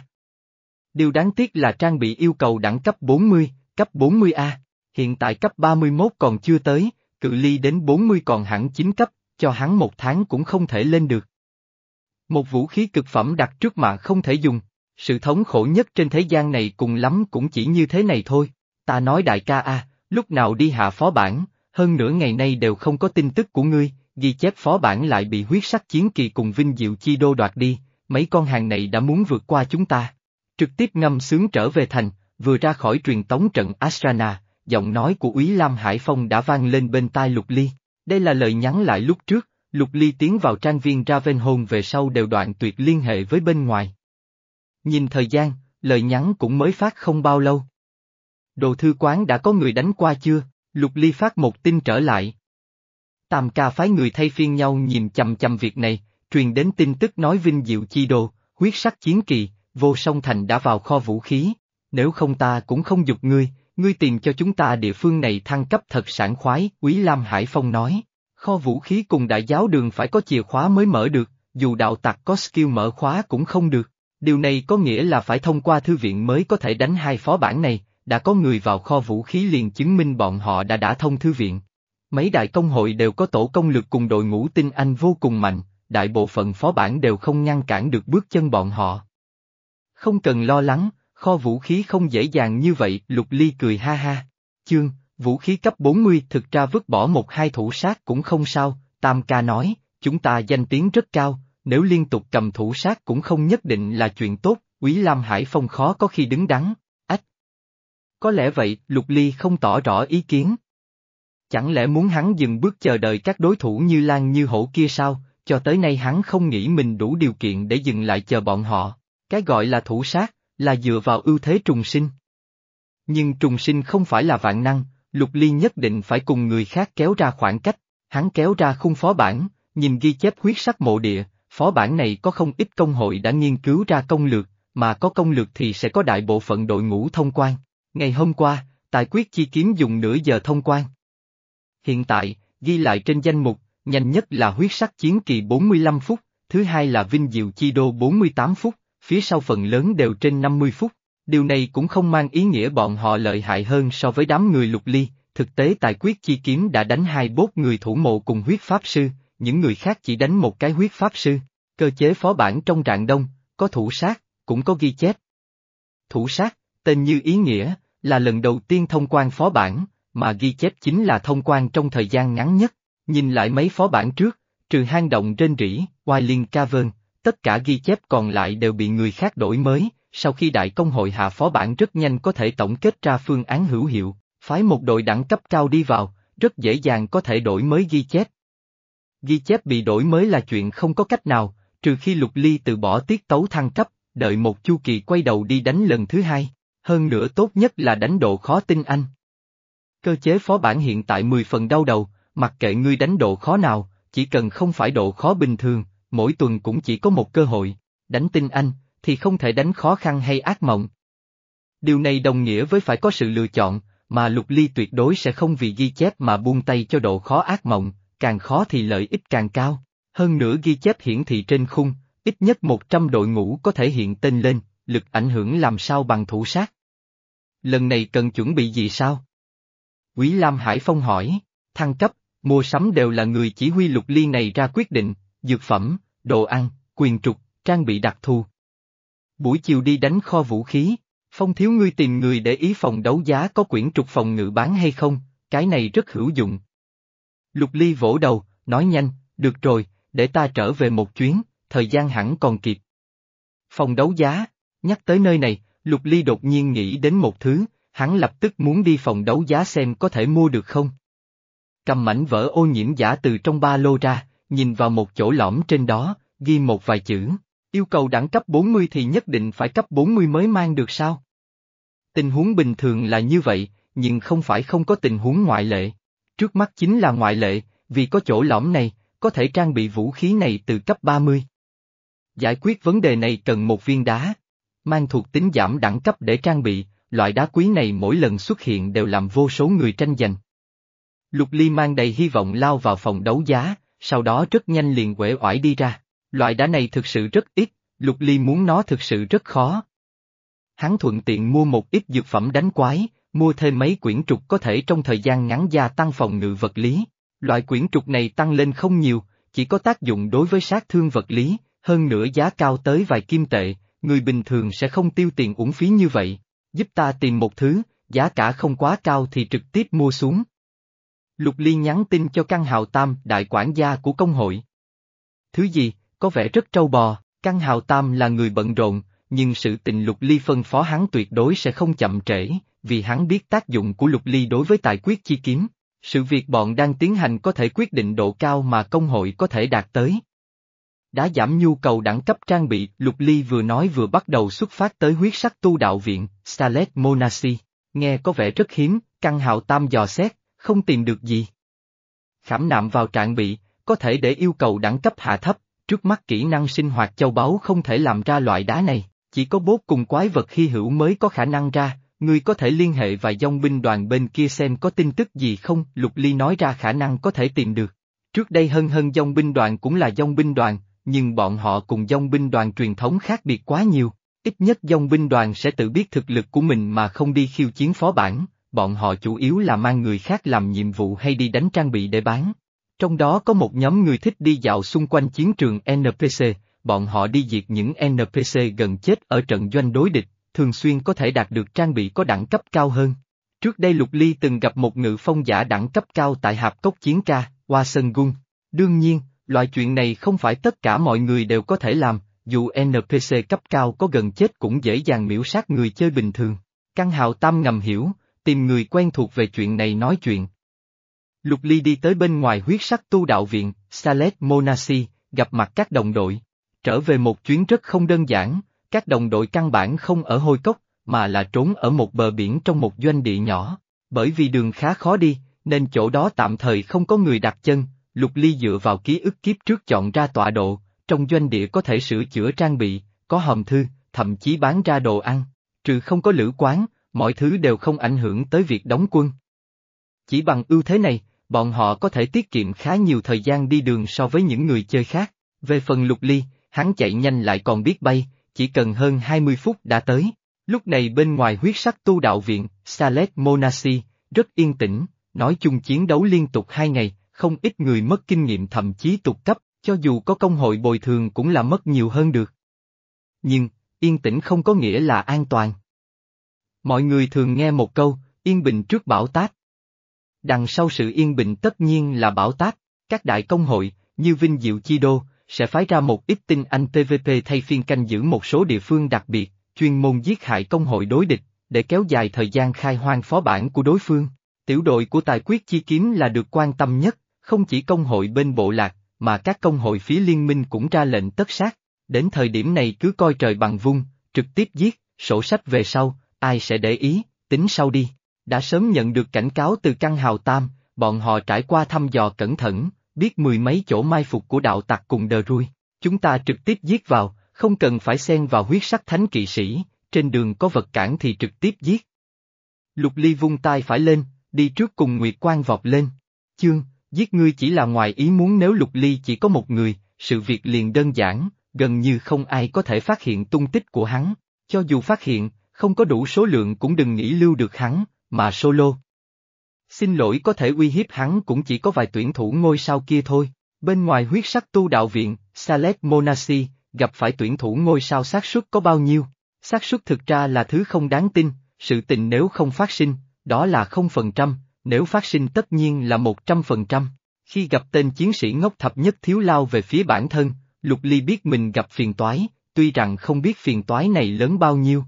Điều đáng tiếc là trang bị yêu cầu đẳng cấp 40, cấp 40A, hiện tại cấp 31 còn chưa tới, cự ly đến 40 còn hẳn 9 cấp, cho hắn một tháng cũng không thể lên được. Một vũ khí cực phẩm đặt trước mà không thể dùng, sự thống khổ nhất trên thế gian này cùng lắm cũng chỉ như thế này thôi. Ta nói đại ca a, lúc nào đi hạ phó bản, hơn nửa ngày nay đều không có tin tức của ngươi, ghi chép phó bản lại bị huyết sắc chiến kỳ cùng vinh diệu chi đô đoạt đi, mấy con hàng này đã muốn vượt qua chúng ta. Trực tiếp ngâm sướng trở về thành, vừa ra khỏi truyền tống trận Asrana, giọng nói của Úy Lam Hải Phong đã vang lên bên tai Lục Ly. Đây là lời nhắn lại lúc trước, Lục Ly tiến vào trang viên Ravenholm về sau đều đoạn tuyệt liên hệ với bên ngoài. Nhìn thời gian, lời nhắn cũng mới phát không bao lâu. Đồ thư quán đã có người đánh qua chưa? Lục Ly phát một tin trở lại. Tam ca phái người thay phiên nhau nhìn chầm chầm việc này, truyền đến tin tức nói vinh diệu chi đồ, huyết sắc chiến kỳ, vô song thành đã vào kho vũ khí, nếu không ta cũng không dục ngươi, ngươi tìm cho chúng ta địa phương này thăng cấp thật sản khoái, Quý Lam Hải Phong nói. Kho vũ khí cùng đại giáo đường phải có chìa khóa mới mở được, dù đạo tặc có skill mở khóa cũng không được. Điều này có nghĩa là phải thông qua thư viện mới có thể đánh hai phó bản này, đã có người vào kho vũ khí liền chứng minh bọn họ đã đã thông thư viện. Mấy đại công hội đều có tổ công lực cùng đội ngũ tinh anh vô cùng mạnh, đại bộ phận phó bản đều không ngăn cản được bước chân bọn họ. Không cần lo lắng, kho vũ khí không dễ dàng như vậy, Lục Ly cười ha ha. Chương, vũ khí cấp 40 thực ra vứt bỏ một hai thủ sát cũng không sao, Tam ca nói, chúng ta danh tiếng rất cao, nếu liên tục cầm thủ sát cũng không nhất định là chuyện tốt, Quý Lam Hải Phong khó có khi đứng đắn. Có lẽ vậy, Lục Ly không tỏ rõ ý kiến. Chẳng lẽ muốn hắn dừng bước chờ đợi các đối thủ như Lan như hổ kia sao, cho tới nay hắn không nghĩ mình đủ điều kiện để dừng lại chờ bọn họ. Cái gọi là thủ sát, là dựa vào ưu thế trùng sinh. Nhưng trùng sinh không phải là vạn năng, Lục Ly nhất định phải cùng người khác kéo ra khoảng cách, hắn kéo ra khung phó bản, nhìn ghi chép huyết sắc mộ địa, phó bản này có không ít công hội đã nghiên cứu ra công lược, mà có công lược thì sẽ có đại bộ phận đội ngũ thông quan. Ngày hôm qua, tài quyết chi kiếm dùng nửa giờ thông quan. Hiện tại, ghi lại trên danh mục, nhanh nhất là huyết sắc chiến kỳ 45 phút, thứ hai là vinh diệu chi đô 48 phút, phía sau phần lớn đều trên 50 phút. Điều này cũng không mang ý nghĩa bọn họ lợi hại hơn so với đám người lục ly, thực tế tài quyết chi kiếm đã đánh hai bốt người thủ mộ cùng huyết pháp sư, những người khác chỉ đánh một cái huyết pháp sư. Cơ chế phó bản trong trạng đông, có thủ sát, cũng có ghi chép. Thủ sát, tên như ý nghĩa, là lần đầu tiên thông quan phó bản, mà ghi chép chính là thông quan trong thời gian ngắn nhất. Nhìn lại mấy phó bản trước, trừ hang động trên rỉ, Wailing Cavern, tất cả ghi chép còn lại đều bị người khác đổi mới, sau khi đại công hội hạ phó bản rất nhanh có thể tổng kết ra phương án hữu hiệu, phái một đội đẳng cấp cao đi vào, rất dễ dàng có thể đổi mới ghi chép. Ghi chép bị đổi mới là chuyện không có cách nào, trừ khi lục ly từ bỏ tiết tấu thăng cấp, đợi một chu kỳ quay đầu đi đánh lần thứ hai, hơn nữa tốt nhất là đánh độ khó tin anh. Cơ chế phó bản hiện tại 10 phần đau đầu, mặc kệ ngươi đánh độ khó nào, chỉ cần không phải độ khó bình thường, mỗi tuần cũng chỉ có một cơ hội, đánh tin anh, thì không thể đánh khó khăn hay ác mộng. Điều này đồng nghĩa với phải có sự lựa chọn, mà lục ly tuyệt đối sẽ không vì ghi chép mà buông tay cho độ khó ác mộng, càng khó thì lợi ích càng cao. Hơn nữa ghi chép hiển thị trên khung, ít nhất 100 đội ngũ có thể hiện tên lên, lực ảnh hưởng làm sao bằng thủ sát. Lần này cần chuẩn bị gì sao? Quý Lam Hải Phong hỏi, thăng cấp, mua sắm đều là người chỉ huy lục ly này ra quyết định, dược phẩm, đồ ăn, quyền trục, trang bị đặc thù. Buổi chiều đi đánh kho vũ khí, Phong thiếu ngươi tìm người để ý phòng đấu giá có quyển trục phòng ngự bán hay không, cái này rất hữu dụng. Lục Ly vỗ đầu, nói nhanh, được rồi, để ta trở về một chuyến, thời gian hẳn còn kịp. Phòng đấu giá, nhắc tới nơi này, Lục Ly đột nhiên nghĩ đến một thứ, hắn lập tức muốn đi phòng đấu giá xem có thể mua được không. Cầm mảnh vỡ ô nhiễm giả từ trong ba lô ra, nhìn vào một chỗ lõm trên đó, ghi một vài chữ. Yêu cầu đẳng cấp 40 thì nhất định phải cấp 40 mới mang được sao? Tình huống bình thường là như vậy, nhưng không phải không có tình huống ngoại lệ. Trước mắt chính là ngoại lệ, vì có chỗ lõm này, có thể trang bị vũ khí này từ cấp 30. Giải quyết vấn đề này cần một viên đá mang thuộc tính giảm đẳng cấp để trang bị, loại đá quý này mỗi lần xuất hiện đều làm vô số người tranh giành. Lục Ly mang đầy hy vọng lao vào phòng đấu giá, sau đó rất nhanh liền quể oải đi ra. Loại đá này thực sự rất ít, Lục Ly muốn nó thực sự rất khó. Hắn thuận tiện mua một ít dược phẩm đánh quái, mua thêm mấy quyển trục có thể trong thời gian ngắn gia tăng phòng ngự vật lý. Loại quyển trục này tăng lên không nhiều, chỉ có tác dụng đối với sát thương vật lý, hơn nữa giá cao tới vài kim tệ, người bình thường sẽ không tiêu tiền uổng phí như vậy. Giúp ta tìm một thứ, giá cả không quá cao thì trực tiếp mua xuống. Lục Ly nhắn tin cho căn hào tam, đại quản gia của công hội. Thứ gì, có vẻ rất trâu bò, căn hào tam là người bận rộn, nhưng sự tình Lục Ly phân phó hắn tuyệt đối sẽ không chậm trễ, vì hắn biết tác dụng của Lục Ly đối với tài quyết chi kiếm. Sự việc bọn đang tiến hành có thể quyết định độ cao mà công hội có thể đạt tới. Đã giảm nhu cầu đẳng cấp trang bị, Lục Ly vừa nói vừa bắt đầu xuất phát tới huyết sắc tu đạo viện, Starlet Monasi. Nghe có vẻ rất hiếm, căn hào tam dò xét, không tìm được gì. Khảm nạm vào trạng bị, có thể để yêu cầu đẳng cấp hạ thấp, trước mắt kỹ năng sinh hoạt châu báu không thể làm ra loại đá này, chỉ có bốt cùng quái vật hy hữu mới có khả năng ra, Ngươi có thể liên hệ vài dòng binh đoàn bên kia xem có tin tức gì không, Lục Ly nói ra khả năng có thể tìm được. Trước đây hân hân dòng binh đoàn cũng là dòng binh đoàn, nhưng bọn họ cùng dòng binh đoàn truyền thống khác biệt quá nhiều. Ít nhất dòng binh đoàn sẽ tự biết thực lực của mình mà không đi khiêu chiến phó bản, bọn họ chủ yếu là mang người khác làm nhiệm vụ hay đi đánh trang bị để bán. Trong đó có một nhóm người thích đi dạo xung quanh chiến trường NPC, bọn họ đi diệt những NPC gần chết ở trận doanh đối địch, thường xuyên có thể đạt được trang bị có đẳng cấp cao hơn. Trước đây Lục Ly từng gặp một ngự phong giả đẳng cấp cao tại hạp cốc chiến ca, Hoa Sơn Gung. Đương nhiên, loại chuyện này không phải tất cả mọi người đều có thể làm, dù NPC cấp cao có gần chết cũng dễ dàng miễu sát người chơi bình thường. Căn hào tam ngầm hiểu, tìm người quen thuộc về chuyện này nói chuyện. Lục Ly đi tới bên ngoài huyết sắc tu đạo viện, Salet Monasi, gặp mặt các đồng đội. Trở về một chuyến rất không đơn giản, các đồng đội căn bản không ở hôi cốc, mà là trốn ở một bờ biển trong một doanh địa nhỏ. Bởi vì đường khá khó đi, nên chỗ đó tạm thời không có người đặt chân, Lục Ly dựa vào ký ức kiếp trước chọn ra tọa độ, trong doanh địa có thể sửa chữa trang bị, có hòm thư, thậm chí bán ra đồ ăn, trừ không có lữ quán, mọi thứ đều không ảnh hưởng tới việc đóng quân. Chỉ bằng ưu thế này, bọn họ có thể tiết kiệm khá nhiều thời gian đi đường so với những người chơi khác. Về phần Lục Ly, hắn chạy nhanh lại còn biết bay, chỉ cần hơn 20 phút đã tới. Lúc này bên ngoài huyết sắc tu đạo viện, Salet Monasi, rất yên tĩnh, nói chung chiến đấu liên tục hai ngày, không ít người mất kinh nghiệm thậm chí tục cấp, cho dù có công hội bồi thường cũng là mất nhiều hơn được. Nhưng, yên tĩnh không có nghĩa là an toàn. Mọi người thường nghe một câu, yên bình trước bão táp. Đằng sau sự yên bình tất nhiên là bão táp, các đại công hội, như Vinh Diệu Chi Đô, sẽ phái ra một ít tinh anh TVP thay phiên canh giữ một số địa phương đặc biệt, chuyên môn giết hại công hội đối địch, để kéo dài thời gian khai hoang phó bản của đối phương. Tiểu đội của tài quyết chi kiếm là được quan tâm nhất, không chỉ công hội bên bộ lạc, mà các công hội phía liên minh cũng ra lệnh tất sát. Đến thời điểm này cứ coi trời bằng vung, trực tiếp giết, sổ sách về sau, ai sẽ để ý, tính sau đi. Đã sớm nhận được cảnh cáo từ căn hào tam, bọn họ trải qua thăm dò cẩn thận, biết mười mấy chỗ mai phục của đạo tặc cùng đờ rui, chúng ta trực tiếp giết vào, không cần phải xen vào huyết sắc thánh kỵ sĩ, trên đường có vật cản thì trực tiếp giết. Lục Ly vung tay phải lên, đi trước cùng Nguyệt Quang vọt lên. Chương, giết ngươi chỉ là ngoài ý muốn nếu Lục Ly chỉ có một người, sự việc liền đơn giản, gần như không ai có thể phát hiện tung tích của hắn, cho dù phát hiện, không có đủ số lượng cũng đừng nghĩ lưu được hắn, mà solo, Xin lỗi có thể uy hiếp hắn cũng chỉ có vài tuyển thủ ngôi sao kia thôi. Bên ngoài huyết sắc tu đạo viện, Salet Monasi, gặp phải tuyển thủ ngôi sao xác suất có bao nhiêu? xác suất thực ra là thứ không đáng tin, sự tình nếu không phát sinh, đó là không phần trăm, nếu phát sinh tất nhiên là một trăm phần trăm. Khi gặp tên chiến sĩ ngốc thập nhất thiếu lao về phía bản thân, Lục Ly biết mình gặp phiền toái, tuy rằng không biết phiền toái này lớn bao nhiêu.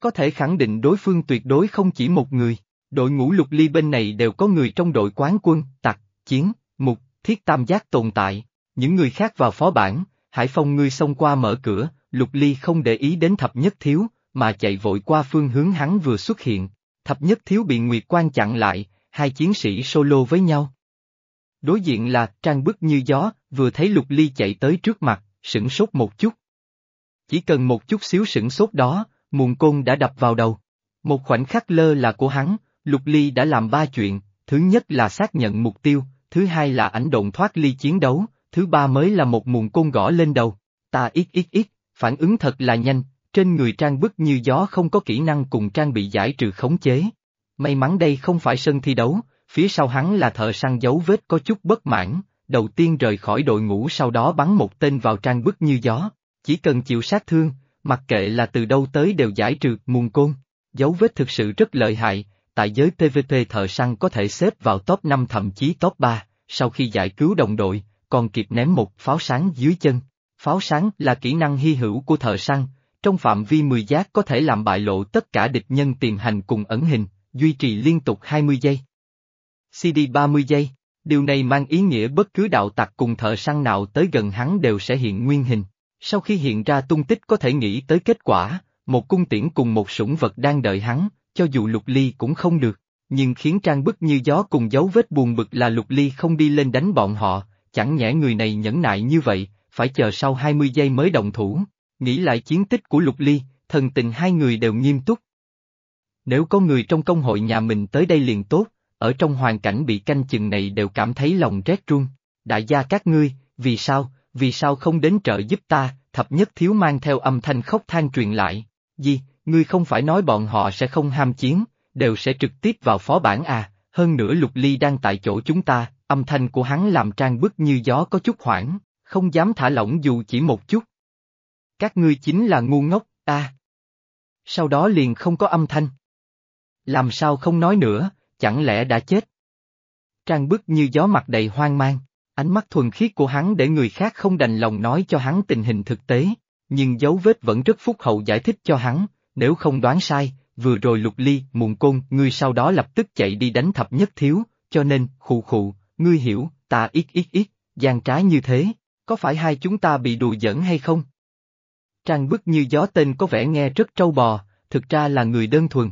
Có thể khẳng định đối phương tuyệt đối không chỉ một người. Đội ngũ lục ly bên này đều có người trong đội quán quân, tặc, chiến, mục, thiết tam giác tồn tại, những người khác vào phó bản, Hải Phong ngươi xông qua mở cửa, lục ly không để ý đến thập nhất thiếu, mà chạy vội qua phương hướng hắn vừa xuất hiện, thập nhất thiếu bị Nguyệt Quan chặn lại, hai chiến sĩ solo với nhau. Đối diện là trang bức như gió, vừa thấy lục ly chạy tới trước mặt, sửng sốt một chút. Chỉ cần một chút xíu sửng sốt đó, mùn côn đã đập vào đầu. Một khoảnh khắc lơ là của hắn, Lục Ly đã làm ba chuyện, thứ nhất là xác nhận mục tiêu, thứ hai là ảnh động thoát ly chiến đấu, thứ ba mới là một mùn côn gõ lên đầu. Ta ít ít ít, phản ứng thật là nhanh, trên người trang bức như gió không có kỹ năng cùng trang bị giải trừ khống chế. May mắn đây không phải sân thi đấu, phía sau hắn là thợ săn dấu vết có chút bất mãn, đầu tiên rời khỏi đội ngũ sau đó bắn một tên vào trang bức như gió, chỉ cần chịu sát thương, mặc kệ là từ đâu tới đều giải trừ muôn côn. Dấu vết thực sự rất lợi hại, tại giới PvP thợ săn có thể xếp vào top 5 thậm chí top 3, sau khi giải cứu đồng đội, còn kịp ném một pháo sáng dưới chân. Pháo sáng là kỹ năng hy hữu của thợ săn, trong phạm vi 10 giác có thể làm bại lộ tất cả địch nhân tìm hành cùng ẩn hình, duy trì liên tục 20 giây. CD 30 giây, điều này mang ý nghĩa bất cứ đạo tặc cùng thợ săn nào tới gần hắn đều sẽ hiện nguyên hình. Sau khi hiện ra tung tích có thể nghĩ tới kết quả, một cung tiễn cùng một sủng vật đang đợi hắn, cho dù lục ly cũng không được, nhưng khiến trang bức như gió cùng dấu vết buồn bực là lục ly không đi lên đánh bọn họ, chẳng nhẽ người này nhẫn nại như vậy, phải chờ sau 20 giây mới động thủ. Nghĩ lại chiến tích của lục ly, thần tình hai người đều nghiêm túc. Nếu có người trong công hội nhà mình tới đây liền tốt, ở trong hoàn cảnh bị canh chừng này đều cảm thấy lòng rét run. Đại gia các ngươi, vì sao, vì sao không đến trợ giúp ta, thập nhất thiếu mang theo âm thanh khóc than truyền lại. Gì, ngươi không phải nói bọn họ sẽ không ham chiến, đều sẽ trực tiếp vào phó bản à, hơn nữa lục ly đang tại chỗ chúng ta, âm thanh của hắn làm trang bức như gió có chút hoảng, không dám thả lỏng dù chỉ một chút. Các ngươi chính là ngu ngốc, a. Sau đó liền không có âm thanh. Làm sao không nói nữa, chẳng lẽ đã chết? Trang bức như gió mặt đầy hoang mang, ánh mắt thuần khiết của hắn để người khác không đành lòng nói cho hắn tình hình thực tế, nhưng dấu vết vẫn rất phúc hậu giải thích cho hắn, nếu không đoán sai, vừa rồi lục ly, mùng côn, ngươi sau đó lập tức chạy đi đánh thập nhất thiếu, cho nên, khụ khụ, ngươi hiểu, ta ít ít ít, gian trái như thế, có phải hai chúng ta bị đùa giỡn hay không? Trang bức như gió tên có vẻ nghe rất trâu bò, thực ra là người đơn thuần.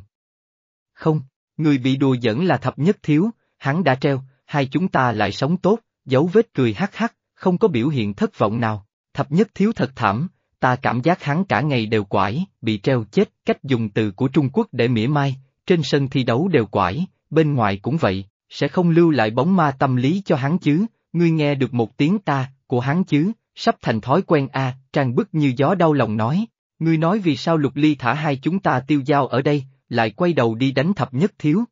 Không, người bị đùa giỡn là thập nhất thiếu, hắn đã treo, hai chúng ta lại sống tốt, dấu vết cười hắc hắc, không có biểu hiện thất vọng nào. Thập nhất thiếu thật thảm, ta cảm giác hắn cả ngày đều quải, bị treo chết, cách dùng từ của Trung Quốc để mỉa mai, trên sân thi đấu đều quải, bên ngoài cũng vậy, sẽ không lưu lại bóng ma tâm lý cho hắn chứ, ngươi nghe được một tiếng ta, của hắn chứ, sắp thành thói quen a. À, trang bức như gió đau lòng nói, ngươi nói vì sao lục ly thả hai chúng ta tiêu giao ở đây, lại quay đầu đi đánh thập nhất thiếu.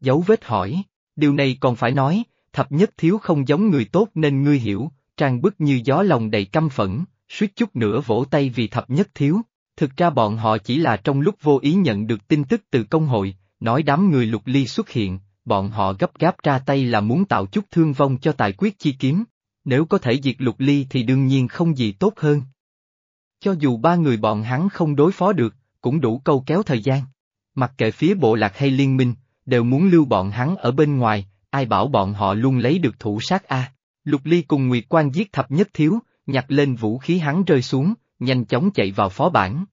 Dấu vết hỏi, điều này còn phải nói, thập nhất thiếu không giống người tốt nên ngươi hiểu, trang bức như gió lòng đầy căm phẫn, suýt chút nữa vỗ tay vì thập nhất thiếu. Thực ra bọn họ chỉ là trong lúc vô ý nhận được tin tức từ công hội, nói đám người lục ly xuất hiện, bọn họ gấp gáp ra tay là muốn tạo chút thương vong cho tài quyết chi kiếm, nếu có thể diệt lục ly thì đương nhiên không gì tốt hơn. Cho dù ba người bọn hắn không đối phó được, cũng đủ câu kéo thời gian. Mặc kệ phía bộ lạc hay liên minh, đều muốn lưu bọn hắn ở bên ngoài, ai bảo bọn họ luôn lấy được thủ sát A. Lục ly cùng Nguyệt Quan giết thập nhất thiếu, nhặt lên vũ khí hắn rơi xuống, nhanh chóng chạy vào phó bản.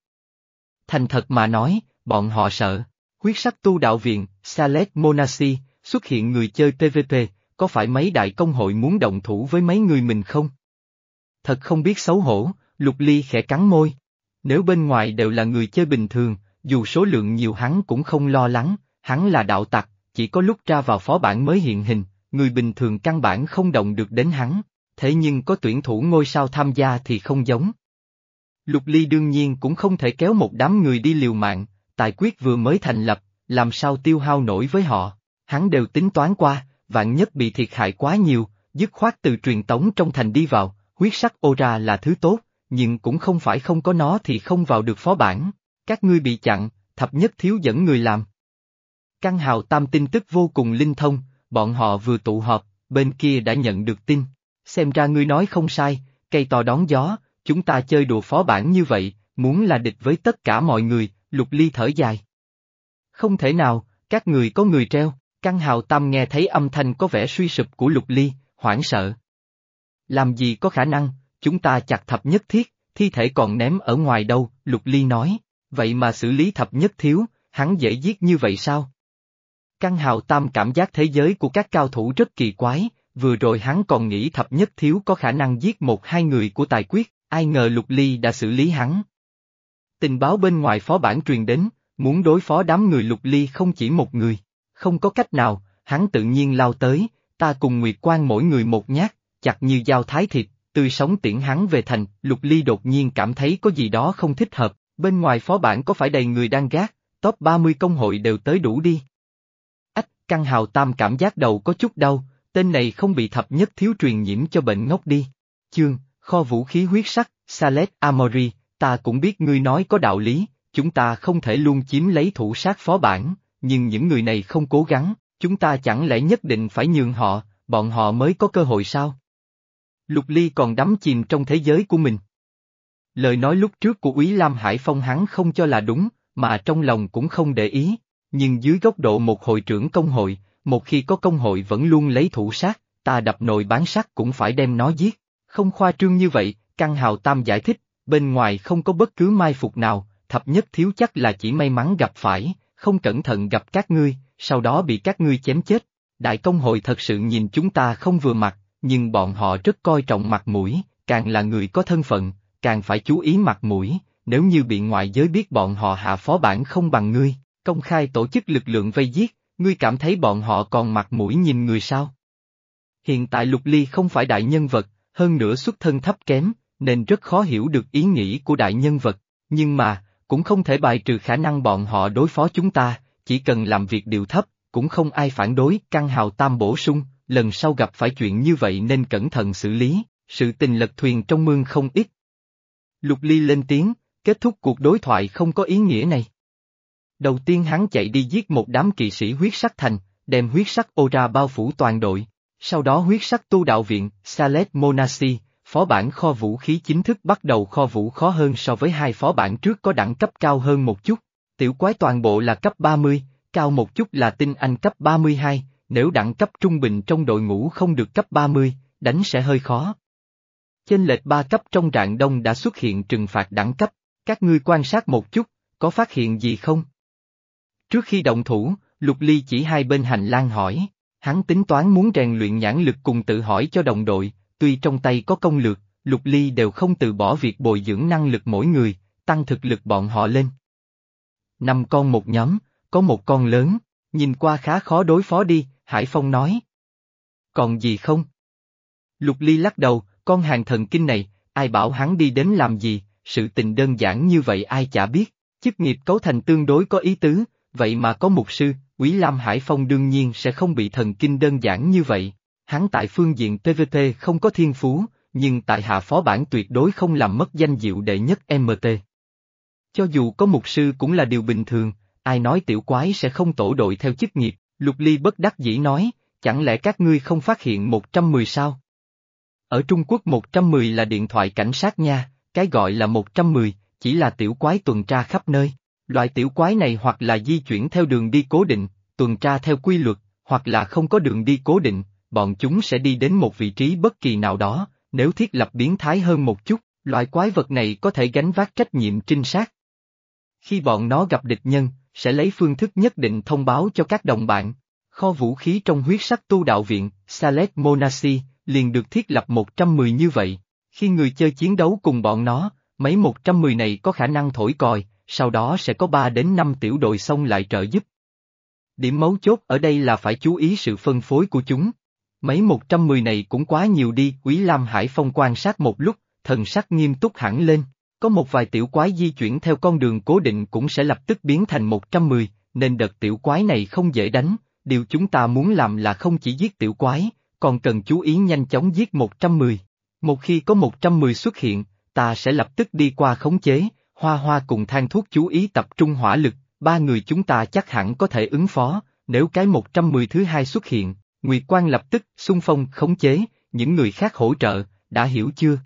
Thành thật mà nói, bọn họ sợ. Huyết sắc tu đạo viện, Salet Monasi, xuất hiện người chơi PvP, có phải mấy đại công hội muốn động thủ với mấy người mình không? Thật không biết xấu hổ, Lục Ly khẽ cắn môi. Nếu bên ngoài đều là người chơi bình thường, dù số lượng nhiều hắn cũng không lo lắng, hắn là đạo tặc, chỉ có lúc ra vào phó bản mới hiện hình, người bình thường căn bản không động được đến hắn, thế nhưng có tuyển thủ ngôi sao tham gia thì không giống. Lục Ly đương nhiên cũng không thể kéo một đám người đi liều mạng, tài quyết vừa mới thành lập, làm sao tiêu hao nổi với họ, hắn đều tính toán qua, vạn nhất bị thiệt hại quá nhiều, dứt khoát từ truyền tống trong thành đi vào, huyết sắc ô ra là thứ tốt, nhưng cũng không phải không có nó thì không vào được phó bản. Các ngươi bị chặn, thập nhất thiếu dẫn người làm. Căn hào tam tin tức vô cùng linh thông, bọn họ vừa tụ họp, bên kia đã nhận được tin. Xem ra ngươi nói không sai, cây to đón gió, chúng ta chơi đùa phó bản như vậy, muốn là địch với tất cả mọi người, lục ly thở dài. Không thể nào, các người có người treo. Căn hào tam nghe thấy âm thanh có vẻ suy sụp của lục ly, hoảng sợ. Làm gì có khả năng, chúng ta chặt thập nhất thiết, thi thể còn ném ở ngoài đâu, lục ly nói, vậy mà xử lý thập nhất thiếu, hắn dễ giết như vậy sao? Căn hào tam cảm giác thế giới của các cao thủ rất kỳ quái, vừa rồi hắn còn nghĩ thập nhất thiếu có khả năng giết một hai người của tài quyết, ai ngờ Lục Ly đã xử lý hắn. Tình báo bên ngoài phó bản truyền đến, muốn đối phó đám người Lục Ly không chỉ một người. Không có cách nào, hắn tự nhiên lao tới, ta cùng Nguyệt Quan mỗi người một nhát, chặt như dao thái thịt, tươi sống tiễn hắn về thành, Lục Ly đột nhiên cảm thấy có gì đó không thích hợp, bên ngoài phó bản có phải đầy người đang gác, top 30 công hội đều tới đủ đi. Ách, căng hào tam cảm giác đầu có chút đau, tên này không bị thập nhất thiếu truyền nhiễm cho bệnh ngốc đi. Chương, kho vũ khí huyết sắc, Salet Amori, ta cũng biết ngươi nói có đạo lý, chúng ta không thể luôn chiếm lấy thủ sát phó bản, nhưng những người này không cố gắng, chúng ta chẳng lẽ nhất định phải nhường họ, bọn họ mới có cơ hội sao? Lục Ly còn đắm chìm trong thế giới của mình. Lời nói lúc trước của Úy Lam Hải Phong hắn không cho là đúng, mà trong lòng cũng không để ý, nhưng dưới góc độ một hội trưởng công hội, một khi có công hội vẫn luôn lấy thủ sát, ta đập nồi bán sắt cũng phải đem nó giết. Không khoa trương như vậy, Căng Hào Tam giải thích, bên ngoài không có bất cứ mai phục nào, thập nhất thiếu chắc là chỉ may mắn gặp phải, không cẩn thận gặp các ngươi, sau đó bị các ngươi chém chết. Đại công hội thật sự nhìn chúng ta không vừa mặt, nhưng bọn họ rất coi trọng mặt mũi, càng là người có thân phận, càng phải chú ý mặt mũi, nếu như bị ngoại giới biết bọn họ hạ phó bản không bằng ngươi, công khai tổ chức lực lượng vây giết, ngươi cảm thấy bọn họ còn mặt mũi nhìn người sao? Hiện tại Lục Ly không phải đại nhân vật, hơn nữa xuất thân thấp kém, nên rất khó hiểu được ý nghĩ của đại nhân vật, nhưng mà, cũng không thể bài trừ khả năng bọn họ đối phó chúng ta, chỉ cần làm việc điều thấp, cũng không ai phản đối, căng hào tam bổ sung, lần sau gặp phải chuyện như vậy nên cẩn thận xử lý, sự tình lật thuyền trong mương không ít. Lục Ly lên tiếng, kết thúc cuộc đối thoại không có ý nghĩa này. Đầu tiên hắn chạy đi giết một đám kỵ sĩ huyết sắc thành, đem huyết sắc ô ra bao phủ toàn đội. Sau đó huyết sắc tu đạo viện, Salet Monasi, phó bản kho vũ khí chính thức bắt đầu kho vũ khó hơn so với hai phó bản trước có đẳng cấp cao hơn một chút. Tiểu quái toàn bộ là cấp 30, cao một chút là tinh anh cấp 32, nếu đẳng cấp trung bình trong đội ngũ không được cấp 30, đánh sẽ hơi khó. Chênh lệch ba cấp trong rạng đông đã xuất hiện trừng phạt đẳng cấp, các ngươi quan sát một chút, có phát hiện gì không? Trước khi động thủ, Lục Ly chỉ hai bên hành lang hỏi, hắn tính toán muốn rèn luyện nhãn lực cùng tự hỏi cho đồng đội, tuy trong tay có công lược, Lục Ly đều không từ bỏ việc bồi dưỡng năng lực mỗi người, tăng thực lực bọn họ lên. Năm con một nhóm, có một con lớn, nhìn qua khá khó đối phó đi, Hải Phong nói. Còn gì không? Lục Ly lắc đầu, con hàng thần kinh này, ai bảo hắn đi đến làm gì, sự tình đơn giản như vậy ai chả biết, chức nghiệp cấu thành tương đối có ý tứ, vậy mà có mục sư, Quý Lam Hải Phong đương nhiên sẽ không bị thần kinh đơn giản như vậy. Hắn tại phương diện TVT không có thiên phú, nhưng tại hạ phó bản tuyệt đối không làm mất danh diệu đệ nhất MT. Cho dù có mục sư cũng là điều bình thường, ai nói tiểu quái sẽ không tổ đội theo chức nghiệp, Lục Ly bất đắc dĩ nói, chẳng lẽ các ngươi không phát hiện 110 sao? Ở Trung Quốc 110 là điện thoại cảnh sát nha, cái gọi là 110, chỉ là tiểu quái tuần tra khắp nơi. Loại tiểu quái này hoặc là di chuyển theo đường đi cố định, tuần tra theo quy luật, hoặc là không có đường đi cố định, bọn chúng sẽ đi đến một vị trí bất kỳ nào đó, nếu thiết lập biến thái hơn một chút, loại quái vật này có thể gánh vác trách nhiệm trinh sát. Khi bọn nó gặp địch nhân, sẽ lấy phương thức nhất định thông báo cho các đồng bạn. Kho vũ khí trong huyết sắc tu đạo viện, Salet Monasi, liền được thiết lập 110 như vậy. Khi người chơi chiến đấu cùng bọn nó, mấy 110 này có khả năng thổi còi, sau đó sẽ có 3 đến 5 tiểu đội xông lại trợ giúp. Điểm mấu chốt ở đây là phải chú ý sự phân phối của chúng. Mấy 110 này cũng quá nhiều đi, Quý Lam Hải Phong quan sát một lúc, thần sắc nghiêm túc hẳn lên. Có một vài tiểu quái di chuyển theo con đường cố định cũng sẽ lập tức biến thành 110, nên đợt tiểu quái này không dễ đánh, điều chúng ta muốn làm là không chỉ giết tiểu quái, còn cần chú ý nhanh chóng giết 110. Một khi có 110 xuất hiện, ta sẽ lập tức đi qua khống chế, hoa hoa cùng than thuốc chú ý tập trung hỏa lực, ba người chúng ta chắc hẳn có thể ứng phó, nếu cái 110 thứ hai xuất hiện, Nguyệt Quang lập tức xung phong khống chế, những người khác hỗ trợ, đã hiểu chưa?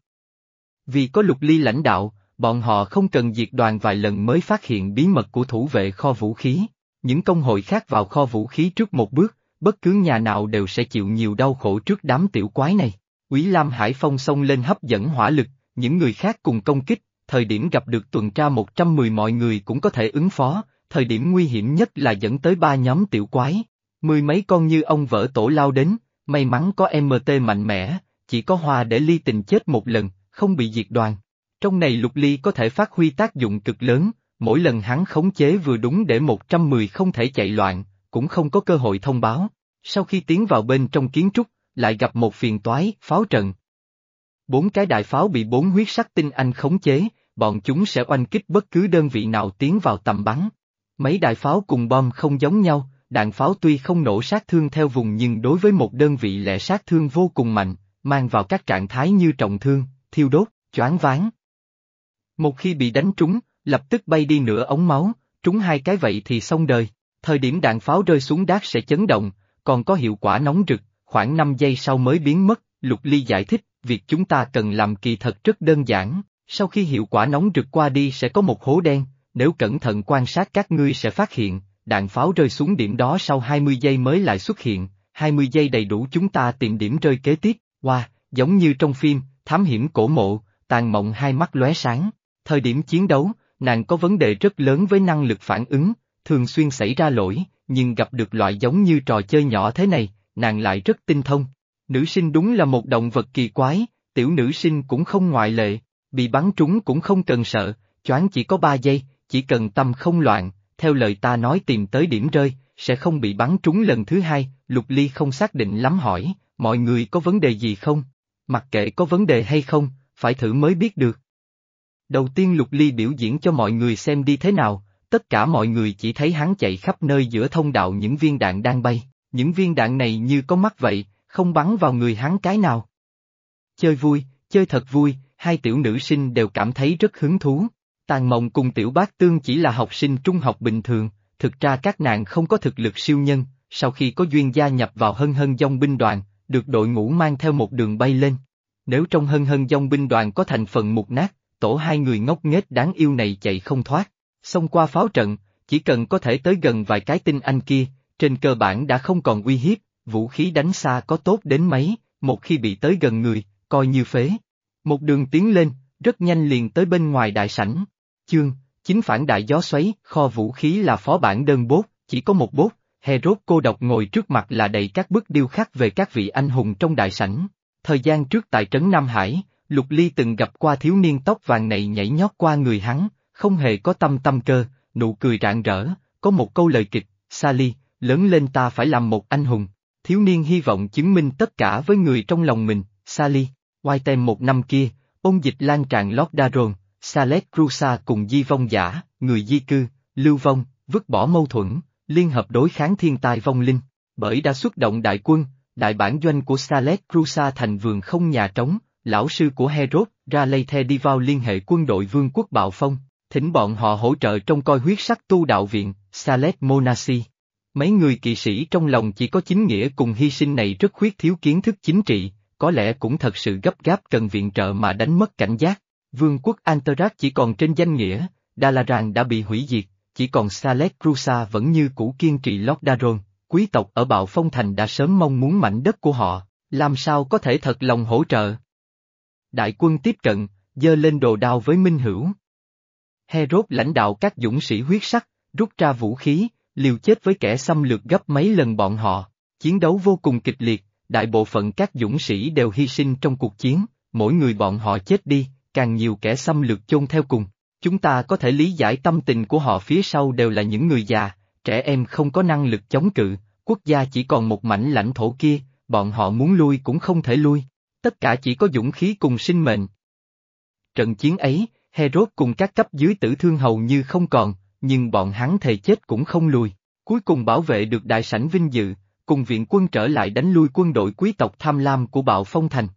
Vì có lục ly lãnh đạo, bọn họ không cần diệt đoàn vài lần mới phát hiện bí mật của thủ vệ kho vũ khí. Những công hội khác vào kho vũ khí trước một bước, bất cứ nhà nào đều sẽ chịu nhiều đau khổ trước đám tiểu quái này. Quý Lam Hải Phong xông lên hấp dẫn hỏa lực, những người khác cùng công kích, thời điểm gặp được tuần tra 110 mọi người cũng có thể ứng phó, thời điểm nguy hiểm nhất là dẫn tới ba nhóm tiểu quái. Mười mấy con như ông vỡ tổ lao đến, may mắn có MT mạnh mẽ, chỉ có hoa để ly tình chết một lần, không bị diệt đoàn. Trong này lục ly có thể phát huy tác dụng cực lớn, mỗi lần hắn khống chế vừa đúng để 110 không thể chạy loạn, cũng không có cơ hội thông báo. Sau khi tiến vào bên trong kiến trúc, lại gặp một phiền toái, pháo trận. Bốn cái đại pháo bị bốn huyết sắc tinh anh khống chế, bọn chúng sẽ oanh kích bất cứ đơn vị nào tiến vào tầm bắn. Mấy đại pháo cùng bom không giống nhau, đạn pháo tuy không nổ sát thương theo vùng nhưng đối với một đơn vị lẻ sát thương vô cùng mạnh, mang vào các trạng thái như trọng thương, thiêu đốt, choáng váng. Một khi bị đánh trúng, lập tức bay đi nửa ống máu, trúng hai cái vậy thì xong đời. Thời điểm đạn pháo rơi xuống đát sẽ chấn động, còn có hiệu quả nóng rực, khoảng 5 giây sau mới biến mất, Lục Ly giải thích, việc chúng ta cần làm kỳ thật rất đơn giản, sau khi hiệu quả nóng rực qua đi sẽ có một hố đen, nếu cẩn thận quan sát các ngươi sẽ phát hiện, đạn pháo rơi xuống điểm đó sau 20 giây mới lại xuất hiện, 20 giây đầy đủ chúng ta tìm điểm rơi kế tiếp, wow, giống như trong phim, thám hiểm cổ mộ, tàn mộng hai mắt lóe sáng, thời điểm chiến đấu, nàng có vấn đề rất lớn với năng lực phản ứng, thường xuyên xảy ra lỗi, nhưng gặp được loại giống như trò chơi nhỏ thế này, nàng lại rất tinh thông. Nữ sinh đúng là một động vật kỳ quái, tiểu nữ sinh cũng không ngoại lệ, bị bắn trúng cũng không cần sợ, choáng chỉ có 3 giây, chỉ cần tâm không loạn, theo lời ta nói tìm tới điểm rơi, sẽ không bị bắn trúng lần thứ hai, Lục Ly không xác định lắm hỏi, mọi người có vấn đề gì không? Mặc kệ có vấn đề hay không, phải thử mới biết được. Đầu tiên Lục Ly biểu diễn cho mọi người xem đi thế nào, tất cả mọi người chỉ thấy hắn chạy khắp nơi giữa thông đạo những viên đạn đang bay, những viên đạn này như có mắt vậy, không bắn vào người hắn cái nào. Chơi vui, chơi thật vui, hai tiểu nữ sinh đều cảm thấy rất hứng thú. Tàn mộng cùng tiểu bác tương chỉ là học sinh trung học bình thường, thực ra các nàng không có thực lực siêu nhân, sau khi có duyên gia nhập vào hân hân dòng binh đoàn, được đội ngũ mang theo một đường bay lên. Nếu trong hân hân dòng binh đoàn có thành phần mục nát, tổ hai người ngốc nghếch đáng yêu này chạy không thoát. Xông qua pháo trận, chỉ cần có thể tới gần vài cái tinh anh kia, trên cơ bản đã không còn uy hiếp, vũ khí đánh xa có tốt đến mấy, một khi bị tới gần người, coi như phế. Một đường tiến lên, rất nhanh liền tới bên ngoài đại sảnh. Chương, chính phản đại gió xoáy, kho vũ khí là phó bản đơn bốt, chỉ có một bốt, Herod cô độc ngồi trước mặt là đầy các bức điêu khắc về các vị anh hùng trong đại sảnh. Thời gian trước tại trấn Nam Hải, Lục Ly từng gặp qua thiếu niên tóc vàng này nhảy nhót qua người hắn, không hề có tâm tâm cơ, nụ cười rạng rỡ, có một câu lời kịch, Sally, lớn lên ta phải làm một anh hùng. Thiếu niên hy vọng chứng minh tất cả với người trong lòng mình, Sally, White một năm kia, ôn dịch lan tràn Lord Daron, Salet Rusa cùng di vong giả, người di cư, lưu vong, vứt bỏ mâu thuẫn, liên hợp đối kháng thiên tai vong linh, bởi đã xuất động đại quân, đại bản doanh của Salet Rusa thành vườn không nhà trống, lão sư của Herod, ra lây the đi vào liên hệ quân đội vương quốc bạo phong, thỉnh bọn họ hỗ trợ trong coi huyết sắc tu đạo viện, Salet Monasi. Mấy người kỵ sĩ trong lòng chỉ có chính nghĩa cùng hy sinh này rất khuyết thiếu kiến thức chính trị, có lẽ cũng thật sự gấp gáp cần viện trợ mà đánh mất cảnh giác. Vương quốc Antarat chỉ còn trên danh nghĩa, Dalaran đã bị hủy diệt, chỉ còn Salet Rusa vẫn như cũ kiên trì Daron, quý tộc ở Bạo Phong Thành đã sớm mong muốn mảnh đất của họ, làm sao có thể thật lòng hỗ trợ. Đại quân tiếp cận, dơ lên đồ đao với Minh Hữu. Herod lãnh đạo các dũng sĩ huyết sắc, rút ra vũ khí, liều chết với kẻ xâm lược gấp mấy lần bọn họ, chiến đấu vô cùng kịch liệt, đại bộ phận các dũng sĩ đều hy sinh trong cuộc chiến, mỗi người bọn họ chết đi, càng nhiều kẻ xâm lược chôn theo cùng. Chúng ta có thể lý giải tâm tình của họ phía sau đều là những người già, trẻ em không có năng lực chống cự, quốc gia chỉ còn một mảnh lãnh thổ kia, bọn họ muốn lui cũng không thể lui, tất cả chỉ có dũng khí cùng sinh mệnh. Trận chiến ấy, Herod cùng các cấp dưới tử thương hầu như không còn, nhưng bọn hắn thề chết cũng không lùi, cuối cùng bảo vệ được đại sảnh vinh dự, cùng viện quân trở lại đánh lui quân đội quý tộc tham lam của bạo phong thành.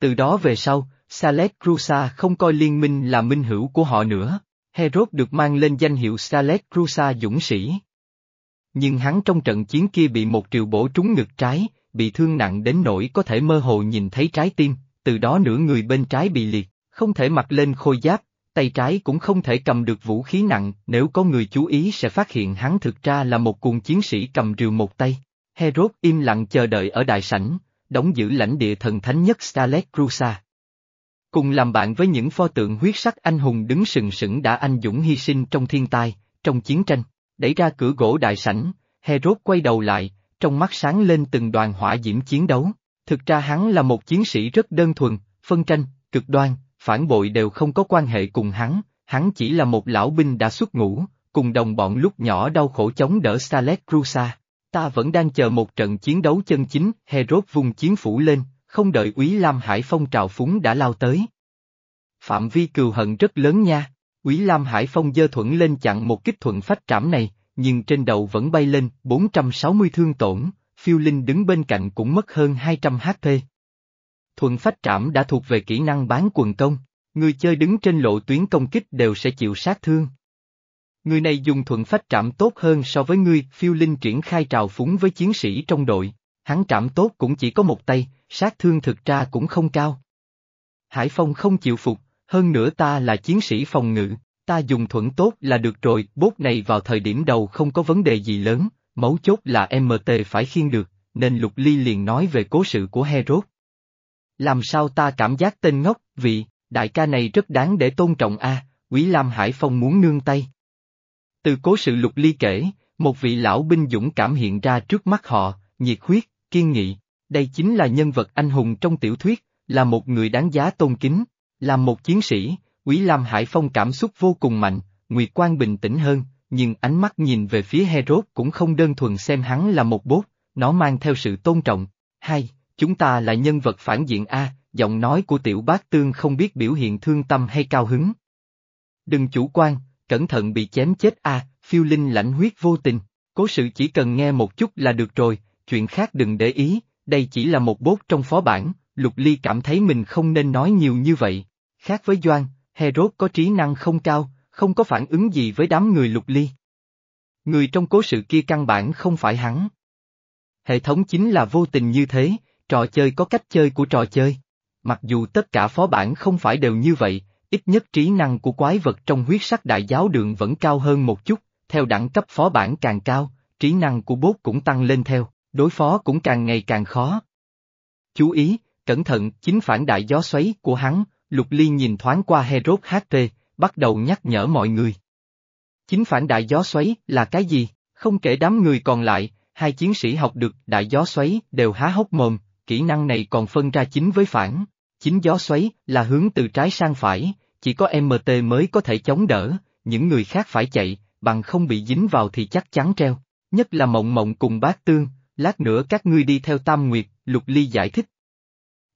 Từ đó về sau, Salet Rusa không coi liên minh là minh hữu của họ nữa, Herod được mang lên danh hiệu Salet Rusa dũng sĩ. Nhưng hắn trong trận chiến kia bị một triệu bổ trúng ngực trái, bị thương nặng đến nỗi có thể mơ hồ nhìn thấy trái tim, từ đó nửa người bên trái bị liệt, không thể mặc lên khôi giáp, tay trái cũng không thể cầm được vũ khí nặng, nếu có người chú ý sẽ phát hiện hắn thực ra là một cuồng chiến sĩ cầm rìu một tay. Herod im lặng chờ đợi ở đại sảnh, đóng giữ lãnh địa thần thánh nhất Stalet Rusa. Cùng làm bạn với những pho tượng huyết sắc anh hùng đứng sừng sững đã anh dũng hy sinh trong thiên tai, trong chiến tranh, đẩy ra cửa gỗ đại sảnh, Herod quay đầu lại, trong mắt sáng lên từng đoàn hỏa diễm chiến đấu. Thực ra hắn là một chiến sĩ rất đơn thuần, phân tranh, cực đoan, phản bội đều không có quan hệ cùng hắn, hắn chỉ là một lão binh đã xuất ngũ, cùng đồng bọn lúc nhỏ đau khổ chống đỡ Salet Crusa. Ta vẫn đang chờ một trận chiến đấu chân chính, Herod vùng chiến phủ lên, không đợi úy Lam Hải Phong trào phúng đã lao tới. Phạm vi cừu hận rất lớn nha, úy Lam Hải Phong dơ thuẫn lên chặn một kích thuận phách trảm này, nhưng trên đầu vẫn bay lên 460 thương tổn, phiêu linh đứng bên cạnh cũng mất hơn 200 HP. Thuận phách trảm đã thuộc về kỹ năng bán quần công, người chơi đứng trên lộ tuyến công kích đều sẽ chịu sát thương. Người này dùng thuận phách trảm tốt hơn so với ngươi, phiêu linh triển khai trào phúng với chiến sĩ trong đội, hắn trảm tốt cũng chỉ có một tay, sát thương thực ra cũng không cao. Hải Phong không chịu phục, hơn nữa ta là chiến sĩ phòng ngự, ta dùng thuận tốt là được rồi, bốt này vào thời điểm đầu không có vấn đề gì lớn, mấu chốt là MT phải khiên được, nên Lục Ly liền nói về cố sự của Herod. Làm sao ta cảm giác tên ngốc, vị đại ca này rất đáng để tôn trọng a. Quý Lam Hải Phong muốn nương tay. Từ cố sự Lục Ly kể, một vị lão binh dũng cảm hiện ra trước mắt họ, nhiệt huyết, kiên nghị, đây chính là nhân vật anh hùng trong tiểu thuyết, là một người đáng giá tôn kính, là một chiến sĩ, Quý Lam Hải Phong cảm xúc vô cùng mạnh, Nguyệt Quang bình tĩnh hơn, nhưng ánh mắt nhìn về phía Herod cũng không đơn thuần xem hắn là một bốt, nó mang theo sự tôn trọng. Hai, chúng ta là nhân vật phản diện A, giọng nói của tiểu bác tương không biết biểu hiện thương tâm hay cao hứng. Đừng chủ quan, cẩn thận bị chém chết A, phiêu linh lãnh huyết vô tình, cố sự chỉ cần nghe một chút là được rồi, chuyện khác đừng để ý, đây chỉ là một bốt trong phó bản, Lục Ly cảm thấy mình không nên nói nhiều như vậy. Khác với Doan, Herod có trí năng không cao, không có phản ứng gì với đám người Lục Ly. Người trong cố sự kia căn bản không phải hắn. Hệ thống chính là vô tình như thế, trò chơi có cách chơi của trò chơi. Mặc dù tất cả phó bản không phải đều như vậy, ít nhất trí năng của quái vật trong huyết sắc đại giáo đường vẫn cao hơn một chút, theo đẳng cấp phó bản càng cao, trí năng của bốt cũng tăng lên theo, đối phó cũng càng ngày càng khó. Chú ý, cẩn thận, chính phản đại gió xoáy của hắn, Lục Ly nhìn thoáng qua Herod HT, bắt đầu nhắc nhở mọi người. Chính phản đại gió xoáy là cái gì? Không kể đám người còn lại, hai chiến sĩ học được đại gió xoáy đều há hốc mồm, kỹ năng này còn phân ra chính với phản. Chính gió xoáy là hướng từ trái sang phải, chỉ có MT mới có thể chống đỡ, những người khác phải chạy, bằng không bị dính vào thì chắc chắn treo. Nhất là mộng mộng cùng bác tương, lát nữa các ngươi đi theo Tam Nguyệt, Lục Ly giải thích.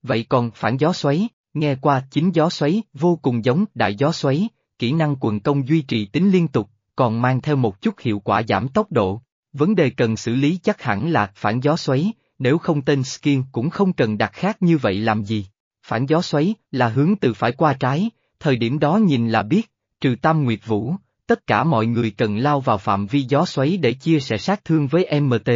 Vậy còn phản gió xoáy, nghe qua chính gió xoáy vô cùng giống đại gió xoáy, kỹ năng quần công duy trì tính liên tục, còn mang theo một chút hiệu quả giảm tốc độ. Vấn đề cần xử lý chắc hẳn là phản gió xoáy, nếu không tên skin cũng không cần đặt khác như vậy làm gì. Phản gió xoáy là hướng từ phải qua trái, thời điểm đó nhìn là biết, trừ Tam Nguyệt Vũ, tất cả mọi người cần lao vào phạm vi gió xoáy để chia sẻ sát thương với MT,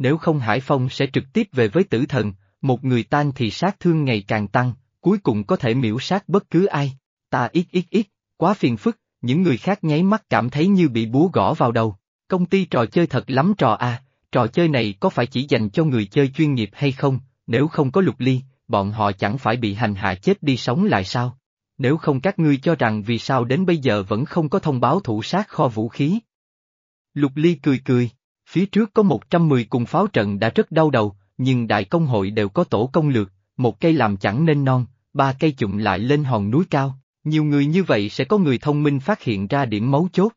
nếu không Hải Phong sẽ trực tiếp về với tử thần, một người tan thì sát thương ngày càng tăng, cuối cùng có thể miễu sát bất cứ ai. Ta ít ít ít, quá phiền phức, những người khác nháy mắt cảm thấy như bị búa gõ vào đầu. Công ty trò chơi thật lắm trò à, trò chơi này có phải chỉ dành cho người chơi chuyên nghiệp hay không, nếu không có lục ly, bọn họ chẳng phải bị hành hạ chết đi sống lại sao? Nếu không các ngươi cho rằng vì sao đến bây giờ vẫn không có thông báo thủ sát kho vũ khí. Lục ly cười cười, phía trước có 110 cùng pháo trận đã rất đau đầu, nhưng đại công hội đều có tổ công lược, một cây làm chẳng nên non, ba cây chụm lại lên hòn núi cao, nhiều người như vậy sẽ có người thông minh phát hiện ra điểm mấu chốt.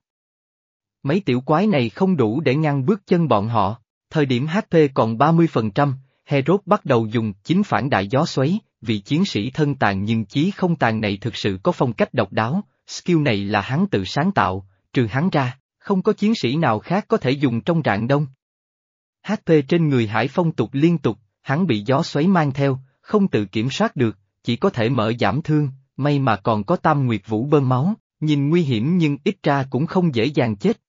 Mấy tiểu quái này không đủ để ngăn bước chân bọn họ, thời điểm HP còn 30%, Herod bắt đầu dùng chính phản đại gió xoáy, Vị chiến sĩ thân tàn nhưng chí không tàn này thực sự có phong cách độc đáo, skill này là hắn tự sáng tạo, trừ hắn ra, không có chiến sĩ nào khác có thể dùng trong rạng đông. HP trên người Hải Phong tục liên tục, hắn bị gió xoáy mang theo, không tự kiểm soát được, chỉ có thể mở giảm thương, may mà còn có tam nguyệt vũ bơm máu, nhìn nguy hiểm nhưng ít ra cũng không dễ dàng chết.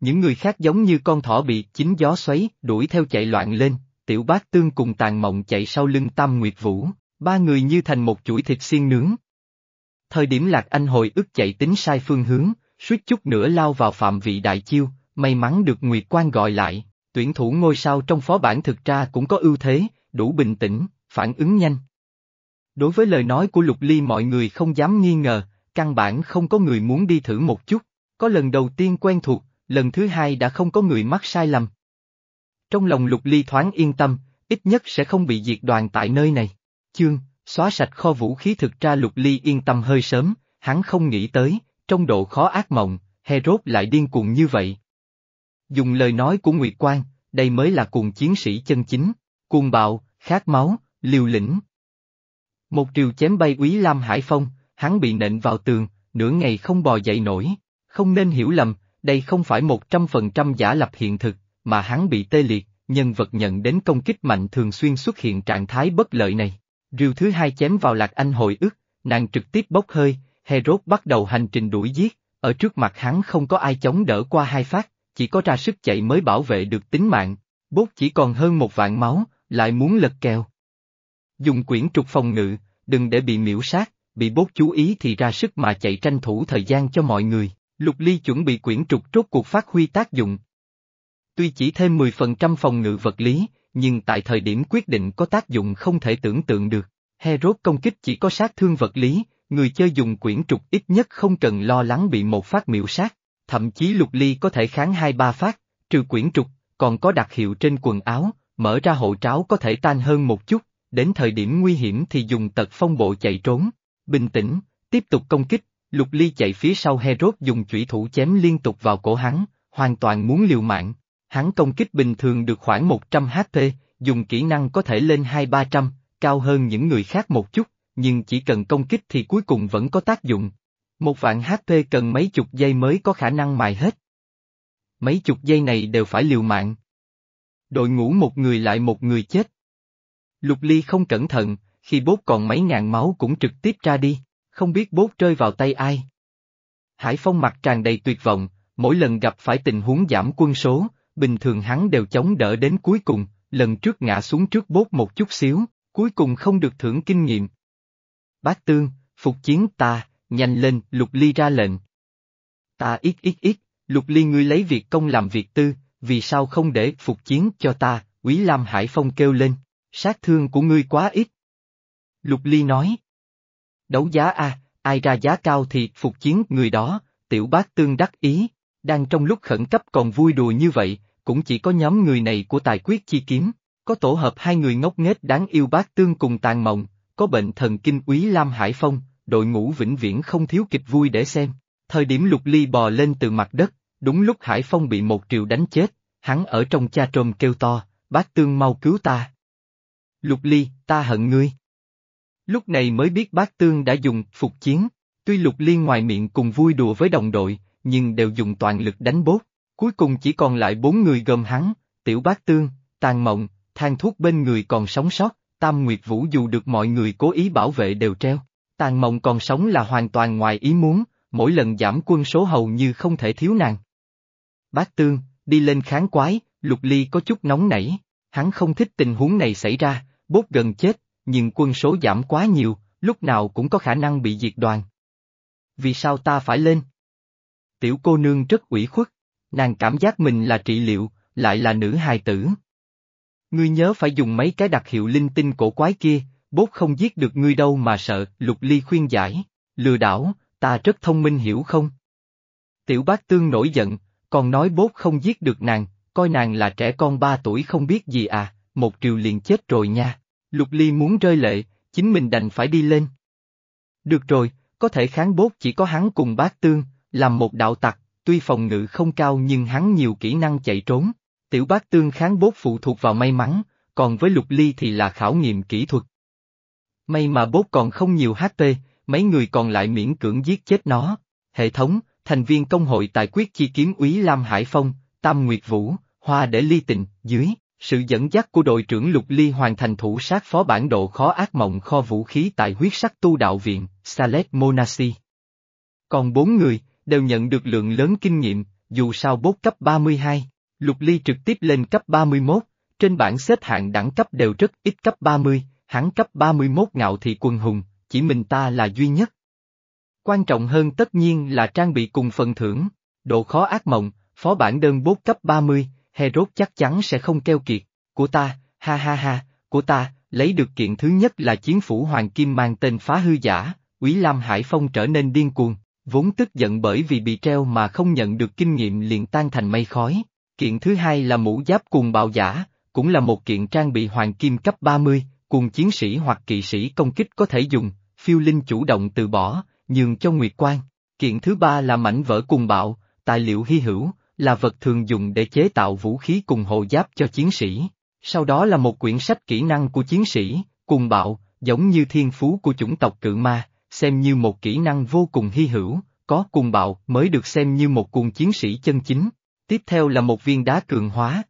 Những người khác giống như con thỏ bị chính gió xoáy, đuổi theo chạy loạn lên, tiểu bác tương cùng tàn mộng chạy sau lưng tam nguyệt vũ, ba người như thành một chuỗi thịt xiên nướng. Thời điểm lạc anh hồi ức chạy tính sai phương hướng, suýt chút nữa lao vào phạm vị đại chiêu, may mắn được Nguyệt Quan gọi lại, tuyển thủ ngôi sao trong phó bản thực ra cũng có ưu thế, đủ bình tĩnh, phản ứng nhanh. Đối với lời nói của Lục Ly mọi người không dám nghi ngờ, căn bản không có người muốn đi thử một chút, có lần đầu tiên quen thuộc, lần thứ hai đã không có người mắc sai lầm. Trong lòng Lục Ly thoáng yên tâm, ít nhất sẽ không bị diệt đoàn tại nơi này. Chương xóa sạch kho vũ khí thực ra Lục Ly yên tâm hơi sớm, hắn không nghĩ tới, trong độ khó ác mộng, Herod lại điên cuồng như vậy. Dùng lời nói của Nguyệt Quang, đây mới là cuồng chiến sĩ chân chính, cuồng bạo, khát máu, liều lĩnh. Một triều chém bay úy Lam Hải Phong, hắn bị nện vào tường, nửa ngày không bò dậy nổi, không nên hiểu lầm, đây không phải một trăm phần trăm giả lập hiện thực, mà hắn bị tê liệt, nhân vật nhận đến công kích mạnh thường xuyên xuất hiện trạng thái bất lợi này. Rìu thứ hai chém vào lạc anh hồi ức, nàng trực tiếp bốc hơi, Herod bắt đầu hành trình đuổi giết, ở trước mặt hắn không có ai chống đỡ qua hai phát, chỉ có ra sức chạy mới bảo vệ được tính mạng, bốt chỉ còn hơn một vạn máu, lại muốn lật kèo. Dùng quyển trục phòng ngự, đừng để bị miễu sát, bị bốt chú ý thì ra sức mà chạy tranh thủ thời gian cho mọi người, lục ly chuẩn bị quyển trục rốt cuộc phát huy tác dụng. Tuy chỉ thêm 10% phòng ngự vật lý, nhưng tại thời điểm quyết định có tác dụng không thể tưởng tượng được. Herod công kích chỉ có sát thương vật lý, người chơi dùng quyển trục ít nhất không cần lo lắng bị một phát miệu sát, thậm chí lục ly có thể kháng hai ba phát, trừ quyển trục, còn có đặc hiệu trên quần áo, mở ra hộ tráo có thể tan hơn một chút, đến thời điểm nguy hiểm thì dùng tật phong bộ chạy trốn. Bình tĩnh, tiếp tục công kích, lục ly chạy phía sau Herod dùng chủy thủ chém liên tục vào cổ hắn, hoàn toàn muốn liều mạng. Hắn công kích bình thường được khoảng 100 HP, dùng kỹ năng có thể lên 2-300, cao hơn những người khác một chút, nhưng chỉ cần công kích thì cuối cùng vẫn có tác dụng. Một vạn HP cần mấy chục giây mới có khả năng mài hết. Mấy chục giây này đều phải liều mạng. Đội ngũ một người lại một người chết. Lục Ly không cẩn thận, khi bốt còn mấy ngàn máu cũng trực tiếp ra đi, không biết bốt rơi vào tay ai. Hải Phong mặt tràn đầy tuyệt vọng, mỗi lần gặp phải tình huống giảm quân số, bình thường hắn đều chống đỡ đến cuối cùng, lần trước ngã xuống trước bốt một chút xíu, cuối cùng không được thưởng kinh nghiệm. Bác Tương, phục chiến ta, nhanh lên, Lục Ly ra lệnh. Ta ít ít ít, Lục Ly ngươi lấy việc công làm việc tư, vì sao không để phục chiến cho ta, Quý Lam Hải Phong kêu lên, sát thương của ngươi quá ít. Lục Ly nói. Đấu giá a, ai ra giá cao thì phục chiến người đó, tiểu bác tương đắc ý, đang trong lúc khẩn cấp còn vui đùa như vậy, cũng chỉ có nhóm người này của tài quyết chi kiếm, có tổ hợp hai người ngốc nghếch đáng yêu bác tương cùng tàn mộng, có bệnh thần kinh úy Lam Hải Phong, đội ngũ vĩnh viễn không thiếu kịch vui để xem. Thời điểm lục ly bò lên từ mặt đất, đúng lúc Hải Phong bị một triều đánh chết, hắn ở trong cha trôm kêu to, bác tương mau cứu ta. Lục ly, ta hận ngươi. Lúc này mới biết bác tương đã dùng phục chiến, tuy lục ly ngoài miệng cùng vui đùa với đồng đội, nhưng đều dùng toàn lực đánh bốt, cuối cùng chỉ còn lại bốn người gồm hắn, tiểu bác tương, tàn mộng, than thuốc bên người còn sống sót, tam nguyệt vũ dù được mọi người cố ý bảo vệ đều treo. Tàn mộng còn sống là hoàn toàn ngoài ý muốn, mỗi lần giảm quân số hầu như không thể thiếu nàng. Bác tương, đi lên kháng quái, lục ly có chút nóng nảy, hắn không thích tình huống này xảy ra, bốt gần chết, nhưng quân số giảm quá nhiều, lúc nào cũng có khả năng bị diệt đoàn. Vì sao ta phải lên? Tiểu cô nương rất ủy khuất, nàng cảm giác mình là trị liệu, lại là nữ hài tử. Ngươi nhớ phải dùng mấy cái đặc hiệu linh tinh cổ quái kia, bốt không giết được ngươi đâu mà sợ, lục ly khuyên giải, lừa đảo, ta rất thông minh hiểu không? Tiểu bác tương nổi giận, còn nói bốt không giết được nàng, coi nàng là trẻ con ba tuổi không biết gì à, một triều liền chết rồi nha. Lục ly muốn rơi lệ, chính mình đành phải đi lên. Được rồi, có thể kháng bốt chỉ có hắn cùng bác tương, làm một đạo tặc, tuy phòng ngự không cao nhưng hắn nhiều kỹ năng chạy trốn. Tiểu bác tương kháng bốt phụ thuộc vào may mắn, còn với lục ly thì là khảo nghiệm kỹ thuật. May mà bốt còn không nhiều HP, mấy người còn lại miễn cưỡng giết chết nó. Hệ thống, thành viên công hội tài quyết chi kiếm úy Lam Hải Phong, Tam Nguyệt Vũ, Hoa để ly Tịnh, dưới, sự dẫn dắt của đội trưởng Lục Ly hoàn thành thủ sát phó bản độ khó ác mộng kho vũ khí tại huyết sắc tu đạo viện, Salet Monasi. Còn bốn người, đều nhận được lượng lớn kinh nghiệm, dù sao bốt cấp 32, Lục Ly trực tiếp lên cấp 31, trên bảng xếp hạng đẳng cấp đều rất ít cấp 30, hắn cấp 31 ngạo thị quân hùng, chỉ mình ta là duy nhất. Quan trọng hơn tất nhiên là trang bị cùng phần thưởng, độ khó ác mộng, phó bản đơn bốt cấp 30, Herod chắc chắn sẽ không keo kiệt, của ta, ha ha ha, của ta, lấy được kiện thứ nhất là chiến phủ hoàng kim mang tên phá hư giả, Quý Lam Hải Phong trở nên điên cuồng, vốn tức giận bởi vì bị treo mà không nhận được kinh nghiệm liền tan thành mây khói. Kiện thứ hai là mũ giáp cuồng bạo giả, cũng là một kiện trang bị hoàng kim cấp 30, cùng chiến sĩ hoặc kỵ sĩ công kích có thể dùng, phiêu linh chủ động từ bỏ, nhường cho Nguyệt quang. Kiện thứ ba là mảnh vỡ cùng bạo, tài liệu hy hữu, là vật thường dùng để chế tạo vũ khí cùng hộ giáp cho chiến sĩ. Sau đó là một quyển sách kỹ năng của chiến sĩ, cùng bạo, giống như thiên phú của chủng tộc cự ma, xem như một kỹ năng vô cùng hy hữu, có cùng bạo mới được xem như một cuồng chiến sĩ chân chính. Tiếp theo là một viên đá cường hóa.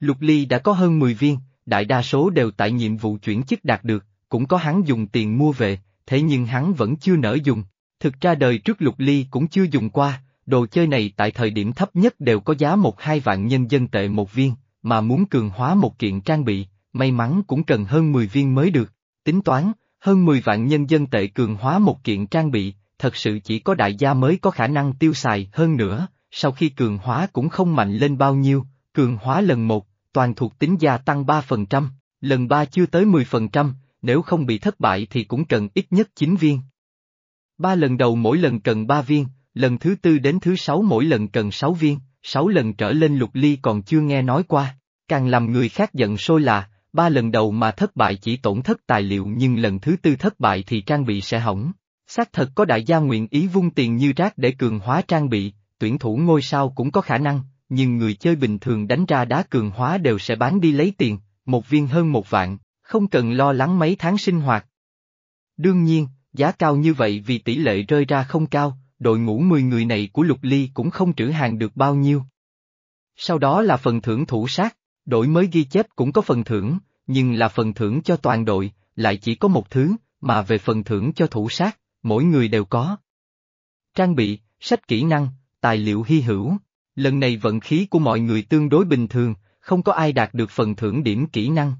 Lục Ly đã có hơn 10 viên, đại đa số đều tại nhiệm vụ chuyển chức đạt được, cũng có hắn dùng tiền mua về, thế nhưng hắn vẫn chưa nỡ dùng. Thực ra đời trước Lục Ly cũng chưa dùng qua, đồ chơi này tại thời điểm thấp nhất đều có giá một hai vạn nhân dân tệ một viên, mà muốn cường hóa một kiện trang bị, may mắn cũng cần hơn 10 viên mới được. Tính toán, hơn 10 vạn nhân dân tệ cường hóa một kiện trang bị, thật sự chỉ có đại gia mới có khả năng tiêu xài hơn nữa, sau khi cường hóa cũng không mạnh lên bao nhiêu, cường hóa lần 1, toàn thuộc tính gia tăng 3%, lần 3 chưa tới 10%, nếu không bị thất bại thì cũng cần ít nhất 9 viên. Ba lần đầu mỗi lần cần 3 viên, lần thứ tư đến thứ sáu mỗi lần cần 6 viên, 6 lần trở lên lục ly còn chưa nghe nói qua. Càng làm người khác giận sôi là, ba lần đầu mà thất bại chỉ tổn thất tài liệu nhưng lần thứ tư thất bại thì trang bị sẽ hỏng. Xác thật có đại gia nguyện ý vung tiền như rác để cường hóa trang bị, tuyển thủ ngôi sao cũng có khả năng, nhưng người chơi bình thường đánh ra đá cường hóa đều sẽ bán đi lấy tiền, một viên hơn một vạn, không cần lo lắng mấy tháng sinh hoạt. Đương nhiên, giá cao như vậy vì tỷ lệ rơi ra không cao, đội ngũ 10 người này của Lục Ly cũng không trữ hàng được bao nhiêu. Sau đó là phần thưởng thủ sát, đội mới ghi chép cũng có phần thưởng, nhưng là phần thưởng cho toàn đội, lại chỉ có một thứ, mà về phần thưởng cho thủ sát, mỗi người đều có. Trang bị, sách kỹ năng, tài liệu hy hữu. Lần này vận khí của mọi người tương đối bình thường, không có ai đạt được phần thưởng điểm kỹ năng.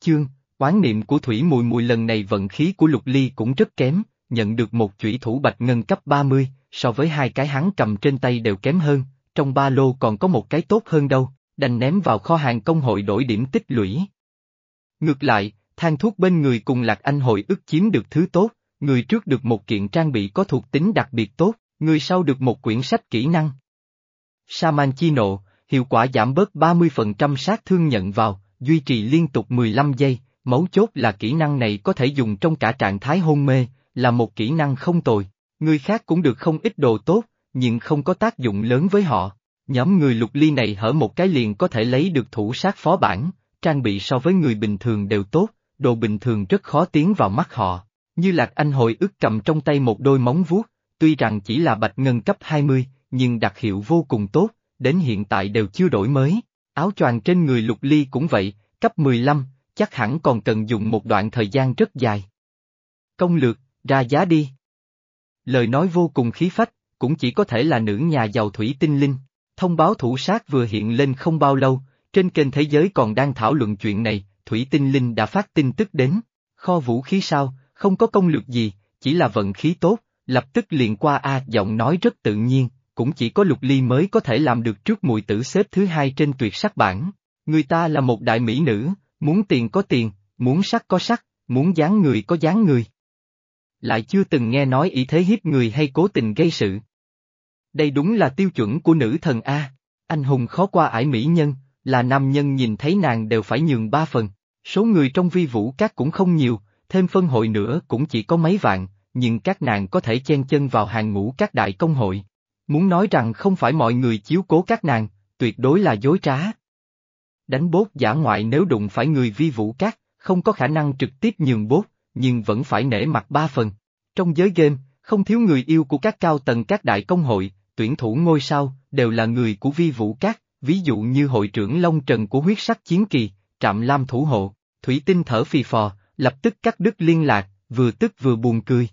Chương, quán niệm của Thủy Mùi Mùi lần này vận khí của Lục Ly cũng rất kém, nhận được một chủy thủ bạch ngân cấp 30, so với hai cái hắn cầm trên tay đều kém hơn, trong ba lô còn có một cái tốt hơn đâu, đành ném vào kho hàng công hội đổi điểm tích lũy. Ngược lại, than thuốc bên người cùng Lạc Anh hội ức chiếm được thứ tốt, người trước được một kiện trang bị có thuộc tính đặc biệt tốt, người sau được một quyển sách kỹ năng. Saman chi nộ, hiệu quả giảm bớt 30% sát thương nhận vào, duy trì liên tục 15 giây, mấu chốt là kỹ năng này có thể dùng trong cả trạng thái hôn mê, là một kỹ năng không tồi. Người khác cũng được không ít đồ tốt, nhưng không có tác dụng lớn với họ. Nhóm người lục ly này hở một cái liền có thể lấy được thủ sát phó bản, trang bị so với người bình thường đều tốt, đồ bình thường rất khó tiến vào mắt họ. Như Lạc Anh hồi ức cầm trong tay một đôi móng vuốt, tuy rằng chỉ là bạch ngân cấp 20, nhưng đặc hiệu vô cùng tốt, đến hiện tại đều chưa đổi mới. Áo choàng trên người lục ly cũng vậy, cấp 15, chắc hẳn còn cần dùng một đoạn thời gian rất dài. Công lược, ra giá đi. Lời nói vô cùng khí phách, cũng chỉ có thể là nữ nhà giàu thủy tinh linh. Thông báo thủ sát vừa hiện lên không bao lâu, trên kênh thế giới còn đang thảo luận chuyện này, thủy tinh linh đã phát tin tức đến. Kho vũ khí sao, không có công lược gì, chỉ là vận khí tốt, lập tức liền qua A giọng nói rất tự nhiên, cũng chỉ có lục ly mới có thể làm được trước mùi tử xếp thứ hai trên tuyệt sắc bản. Người ta là một đại mỹ nữ, muốn tiền có tiền, muốn sắc có sắc, muốn dáng người có dáng người. Lại chưa từng nghe nói ý thế hiếp người hay cố tình gây sự. Đây đúng là tiêu chuẩn của nữ thần A. Anh hùng khó qua ải mỹ nhân, là nam nhân nhìn thấy nàng đều phải nhường ba phần. Số người trong vi vũ các cũng không nhiều, thêm phân hội nữa cũng chỉ có mấy vạn, nhưng các nàng có thể chen chân vào hàng ngũ các đại công hội. Muốn nói rằng không phải mọi người chiếu cố các nàng, tuyệt đối là dối trá. Đánh bốt giả ngoại nếu đụng phải người vi vũ các, không có khả năng trực tiếp nhường bốt, nhưng vẫn phải nể mặt ba phần. Trong giới game, không thiếu người yêu của các cao tầng các đại công hội, tuyển thủ ngôi sao, đều là người của vi vũ các, ví dụ như hội trưởng Long Trần của huyết sắc chiến kỳ, trạm lam thủ hộ, thủy tinh thở phì phò, lập tức cắt đứt liên lạc, vừa tức vừa buồn cười.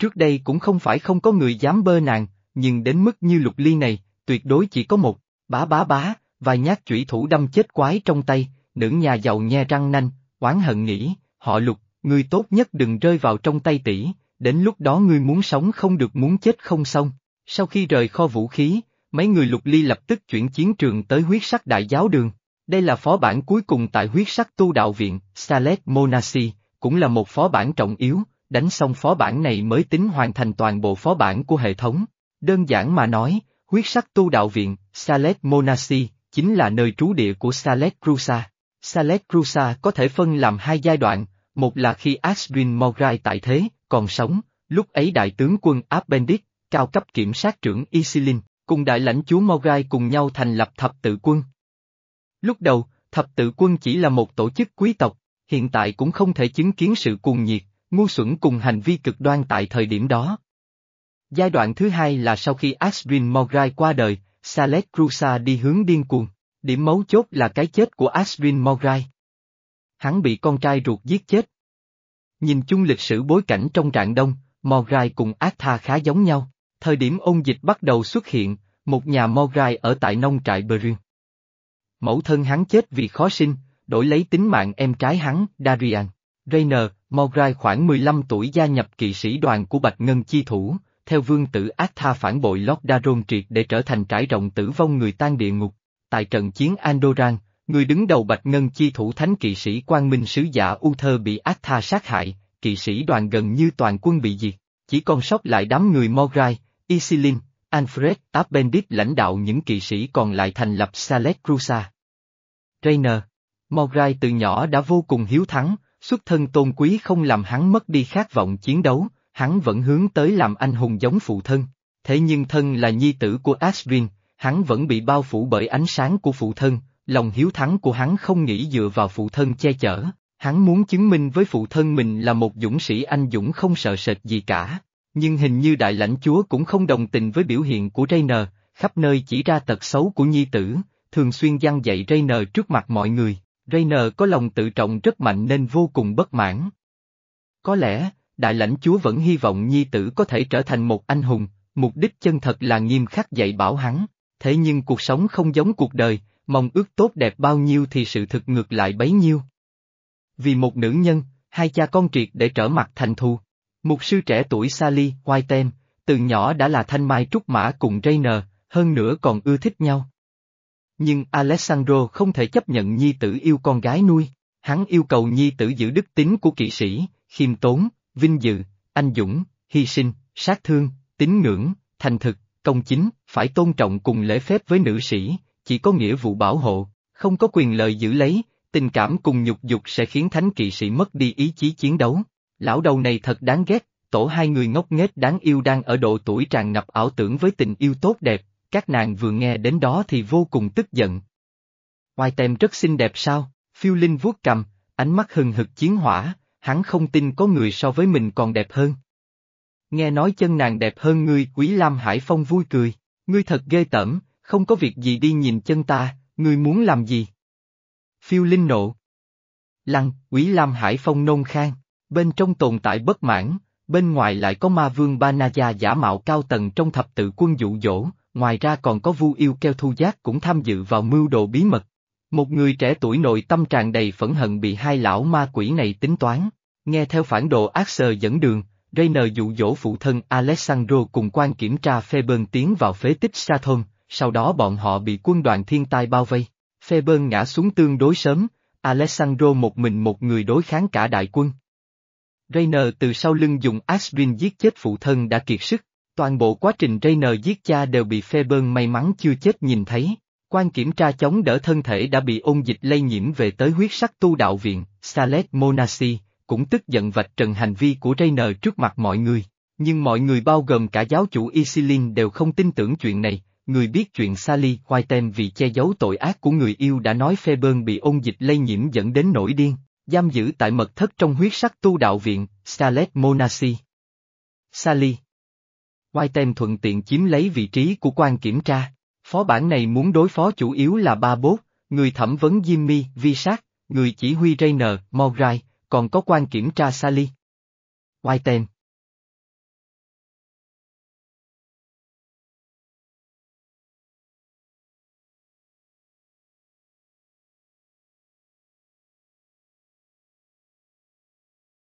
Trước đây cũng không phải không có người dám bơ nàng, nhưng đến mức như lục ly này, tuyệt đối chỉ có một, bá bá bá, vài nhát chủy thủ đâm chết quái trong tay, nữ nhà giàu nhe răng nanh, oán hận nghĩ, họ lục, ngươi tốt nhất đừng rơi vào trong tay tỷ, đến lúc đó ngươi muốn sống không được muốn chết không xong. Sau khi rời kho vũ khí, mấy người lục ly lập tức chuyển chiến trường tới huyết sắc đại giáo đường. Đây là phó bản cuối cùng tại huyết sắc tu đạo viện, Salet Monasi, cũng là một phó bản trọng yếu, đánh xong phó bản này mới tính hoàn thành toàn bộ phó bản của hệ thống. Đơn giản mà nói, huyết sắc tu đạo viện, Salet Monasi, chính là nơi trú địa của Salet Crusa. Salet Crusa có thể phân làm hai giai đoạn, một là khi Asrin Mograi tại thế, còn sống, lúc ấy đại tướng quân Appendix, cao cấp kiểm sát trưởng Isilin, cùng đại lãnh chúa Mograi cùng nhau thành lập thập tự quân. Lúc đầu, thập tự quân chỉ là một tổ chức quý tộc, hiện tại cũng không thể chứng kiến sự cuồng nhiệt, ngu xuẩn cùng hành vi cực đoan tại thời điểm đó. Giai đoạn thứ hai là sau khi Asrin Mograi qua đời, Salet Krusa đi hướng điên cuồng. Điểm mấu chốt là cái chết của Asrin Mograi. Hắn bị con trai ruột giết chết. Nhìn chung lịch sử bối cảnh trong trạng đông, Mograi cùng Atha khá giống nhau. Thời điểm ôn dịch bắt đầu xuất hiện, một nhà Mograi ở tại nông trại Berlin. Mẫu thân hắn chết vì khó sinh, đổi lấy tính mạng em trái hắn, Darian. Rainer, Mograi khoảng 15 tuổi gia nhập kỵ sĩ đoàn của Bạch Ngân Chi Thủ, theo vương tử Atha phản bội Lord Daron triệt để trở thành trải rộng tử vong người tan địa ngục. Tại trận chiến Andoran, người đứng đầu Bạch Ngân chi thủ thánh kỵ sĩ quang minh sứ giả Uther bị Atha sát hại, kỵ sĩ đoàn gần như toàn quân bị diệt, chỉ còn sót lại đám người Mograi, Isilin, Alfred Appendix lãnh đạo những kỵ sĩ còn lại thành lập Salet Crusa. Rainer Mograi từ nhỏ đã vô cùng hiếu thắng, xuất thân tôn quý không làm hắn mất đi khát vọng chiến đấu, hắn vẫn hướng tới làm anh hùng giống phụ thân. Thế nhưng thân là nhi tử của Asrin, hắn vẫn bị bao phủ bởi ánh sáng của phụ thân, lòng hiếu thắng của hắn không nghĩ dựa vào phụ thân che chở, hắn muốn chứng minh với phụ thân mình là một dũng sĩ anh dũng không sợ sệt gì cả. Nhưng hình như đại lãnh chúa cũng không đồng tình với biểu hiện của Rainer, khắp nơi chỉ ra tật xấu của nhi tử, thường xuyên giăng dạy Rainer trước mặt mọi người. Rainer có lòng tự trọng rất mạnh nên vô cùng bất mãn. Có lẽ, đại lãnh chúa vẫn hy vọng nhi tử có thể trở thành một anh hùng, mục đích chân thật là nghiêm khắc dạy bảo hắn, thế nhưng cuộc sống không giống cuộc đời, mong ước tốt đẹp bao nhiêu thì sự thực ngược lại bấy nhiêu. Vì một nữ nhân, hai cha con triệt để trở mặt thành thù. Mục sư trẻ tuổi Sally Whitem, từ nhỏ đã là thanh mai trúc mã cùng Rainer, hơn nữa còn ưa thích nhau. Nhưng Alessandro không thể chấp nhận nhi tử yêu con gái nuôi, hắn yêu cầu nhi tử giữ đức tính của kỵ sĩ, khiêm tốn, vinh dự, anh dũng, hy sinh, sát thương, tín ngưỡng, thành thực, công chính, phải tôn trọng cùng lễ phép với nữ sĩ, chỉ có nghĩa vụ bảo hộ, không có quyền lợi giữ lấy, tình cảm cùng nhục dục sẽ khiến thánh kỵ sĩ mất đi ý chí chiến đấu. Lão đầu này thật đáng ghét, tổ hai người ngốc nghếch đáng yêu đang ở độ tuổi tràn ngập ảo tưởng với tình yêu tốt đẹp, các nàng vừa nghe đến đó thì vô cùng tức giận. Oai tem rất xinh đẹp sao, phiêu linh vuốt cầm, ánh mắt hừng hực chiến hỏa, hắn không tin có người so với mình còn đẹp hơn. Nghe nói chân nàng đẹp hơn ngươi quý Lam Hải Phong vui cười, ngươi thật ghê tởm, không có việc gì đi nhìn chân ta, ngươi muốn làm gì? Phiêu Linh nộ. Lăng, quý Lam Hải Phong nôn khang, bên trong tồn tại bất mãn, bên ngoài lại có ma vương Ba Na Gia giả mạo cao tầng trong thập tự quân dụ dỗ, ngoài ra còn có vu yêu keo thu giác cũng tham dự vào mưu đồ bí mật. Một người trẻ tuổi nội tâm tràn đầy phẫn hận bị hai lão ma quỷ này tính toán, nghe theo phản đồ ác sờ dẫn đường, Rainer dụ dỗ phụ thân Alessandro cùng quan kiểm tra Pheber tiến vào phế tích Sathon, sau đó bọn họ bị quân đoàn thiên tai bao vây. Pheber ngã xuống tương đối sớm, Alessandro một mình một người đối kháng cả đại quân. Rainer từ sau lưng dùng Asrin giết chết phụ thân đã kiệt sức, toàn bộ quá trình Rainer giết cha đều bị Pheber may mắn chưa chết nhìn thấy. Quan kiểm tra chống đỡ thân thể đã bị ôn dịch lây nhiễm về tới huyết sắc tu đạo viện, Salet Monasi, cũng tức giận vạch trần hành vi của Rainer trước mặt mọi người. Nhưng mọi người bao gồm cả giáo chủ Isilin đều không tin tưởng chuyện này, người biết chuyện Sally Whitem vì che giấu tội ác của người yêu đã nói Pheber bị ôn dịch lây nhiễm dẫn đến nổi điên, giam giữ tại mật thất trong huyết sắc tu đạo viện, Salet Monasi. Sally Whitem thuận tiện chiếm lấy vị trí của quan kiểm tra. Phó bản này muốn đối phó chủ yếu là ba bốt, người thẩm vấn Jimmy, Vi sát, người chỉ huy Rainer, Mograi, còn có quan kiểm tra Sally. Whitem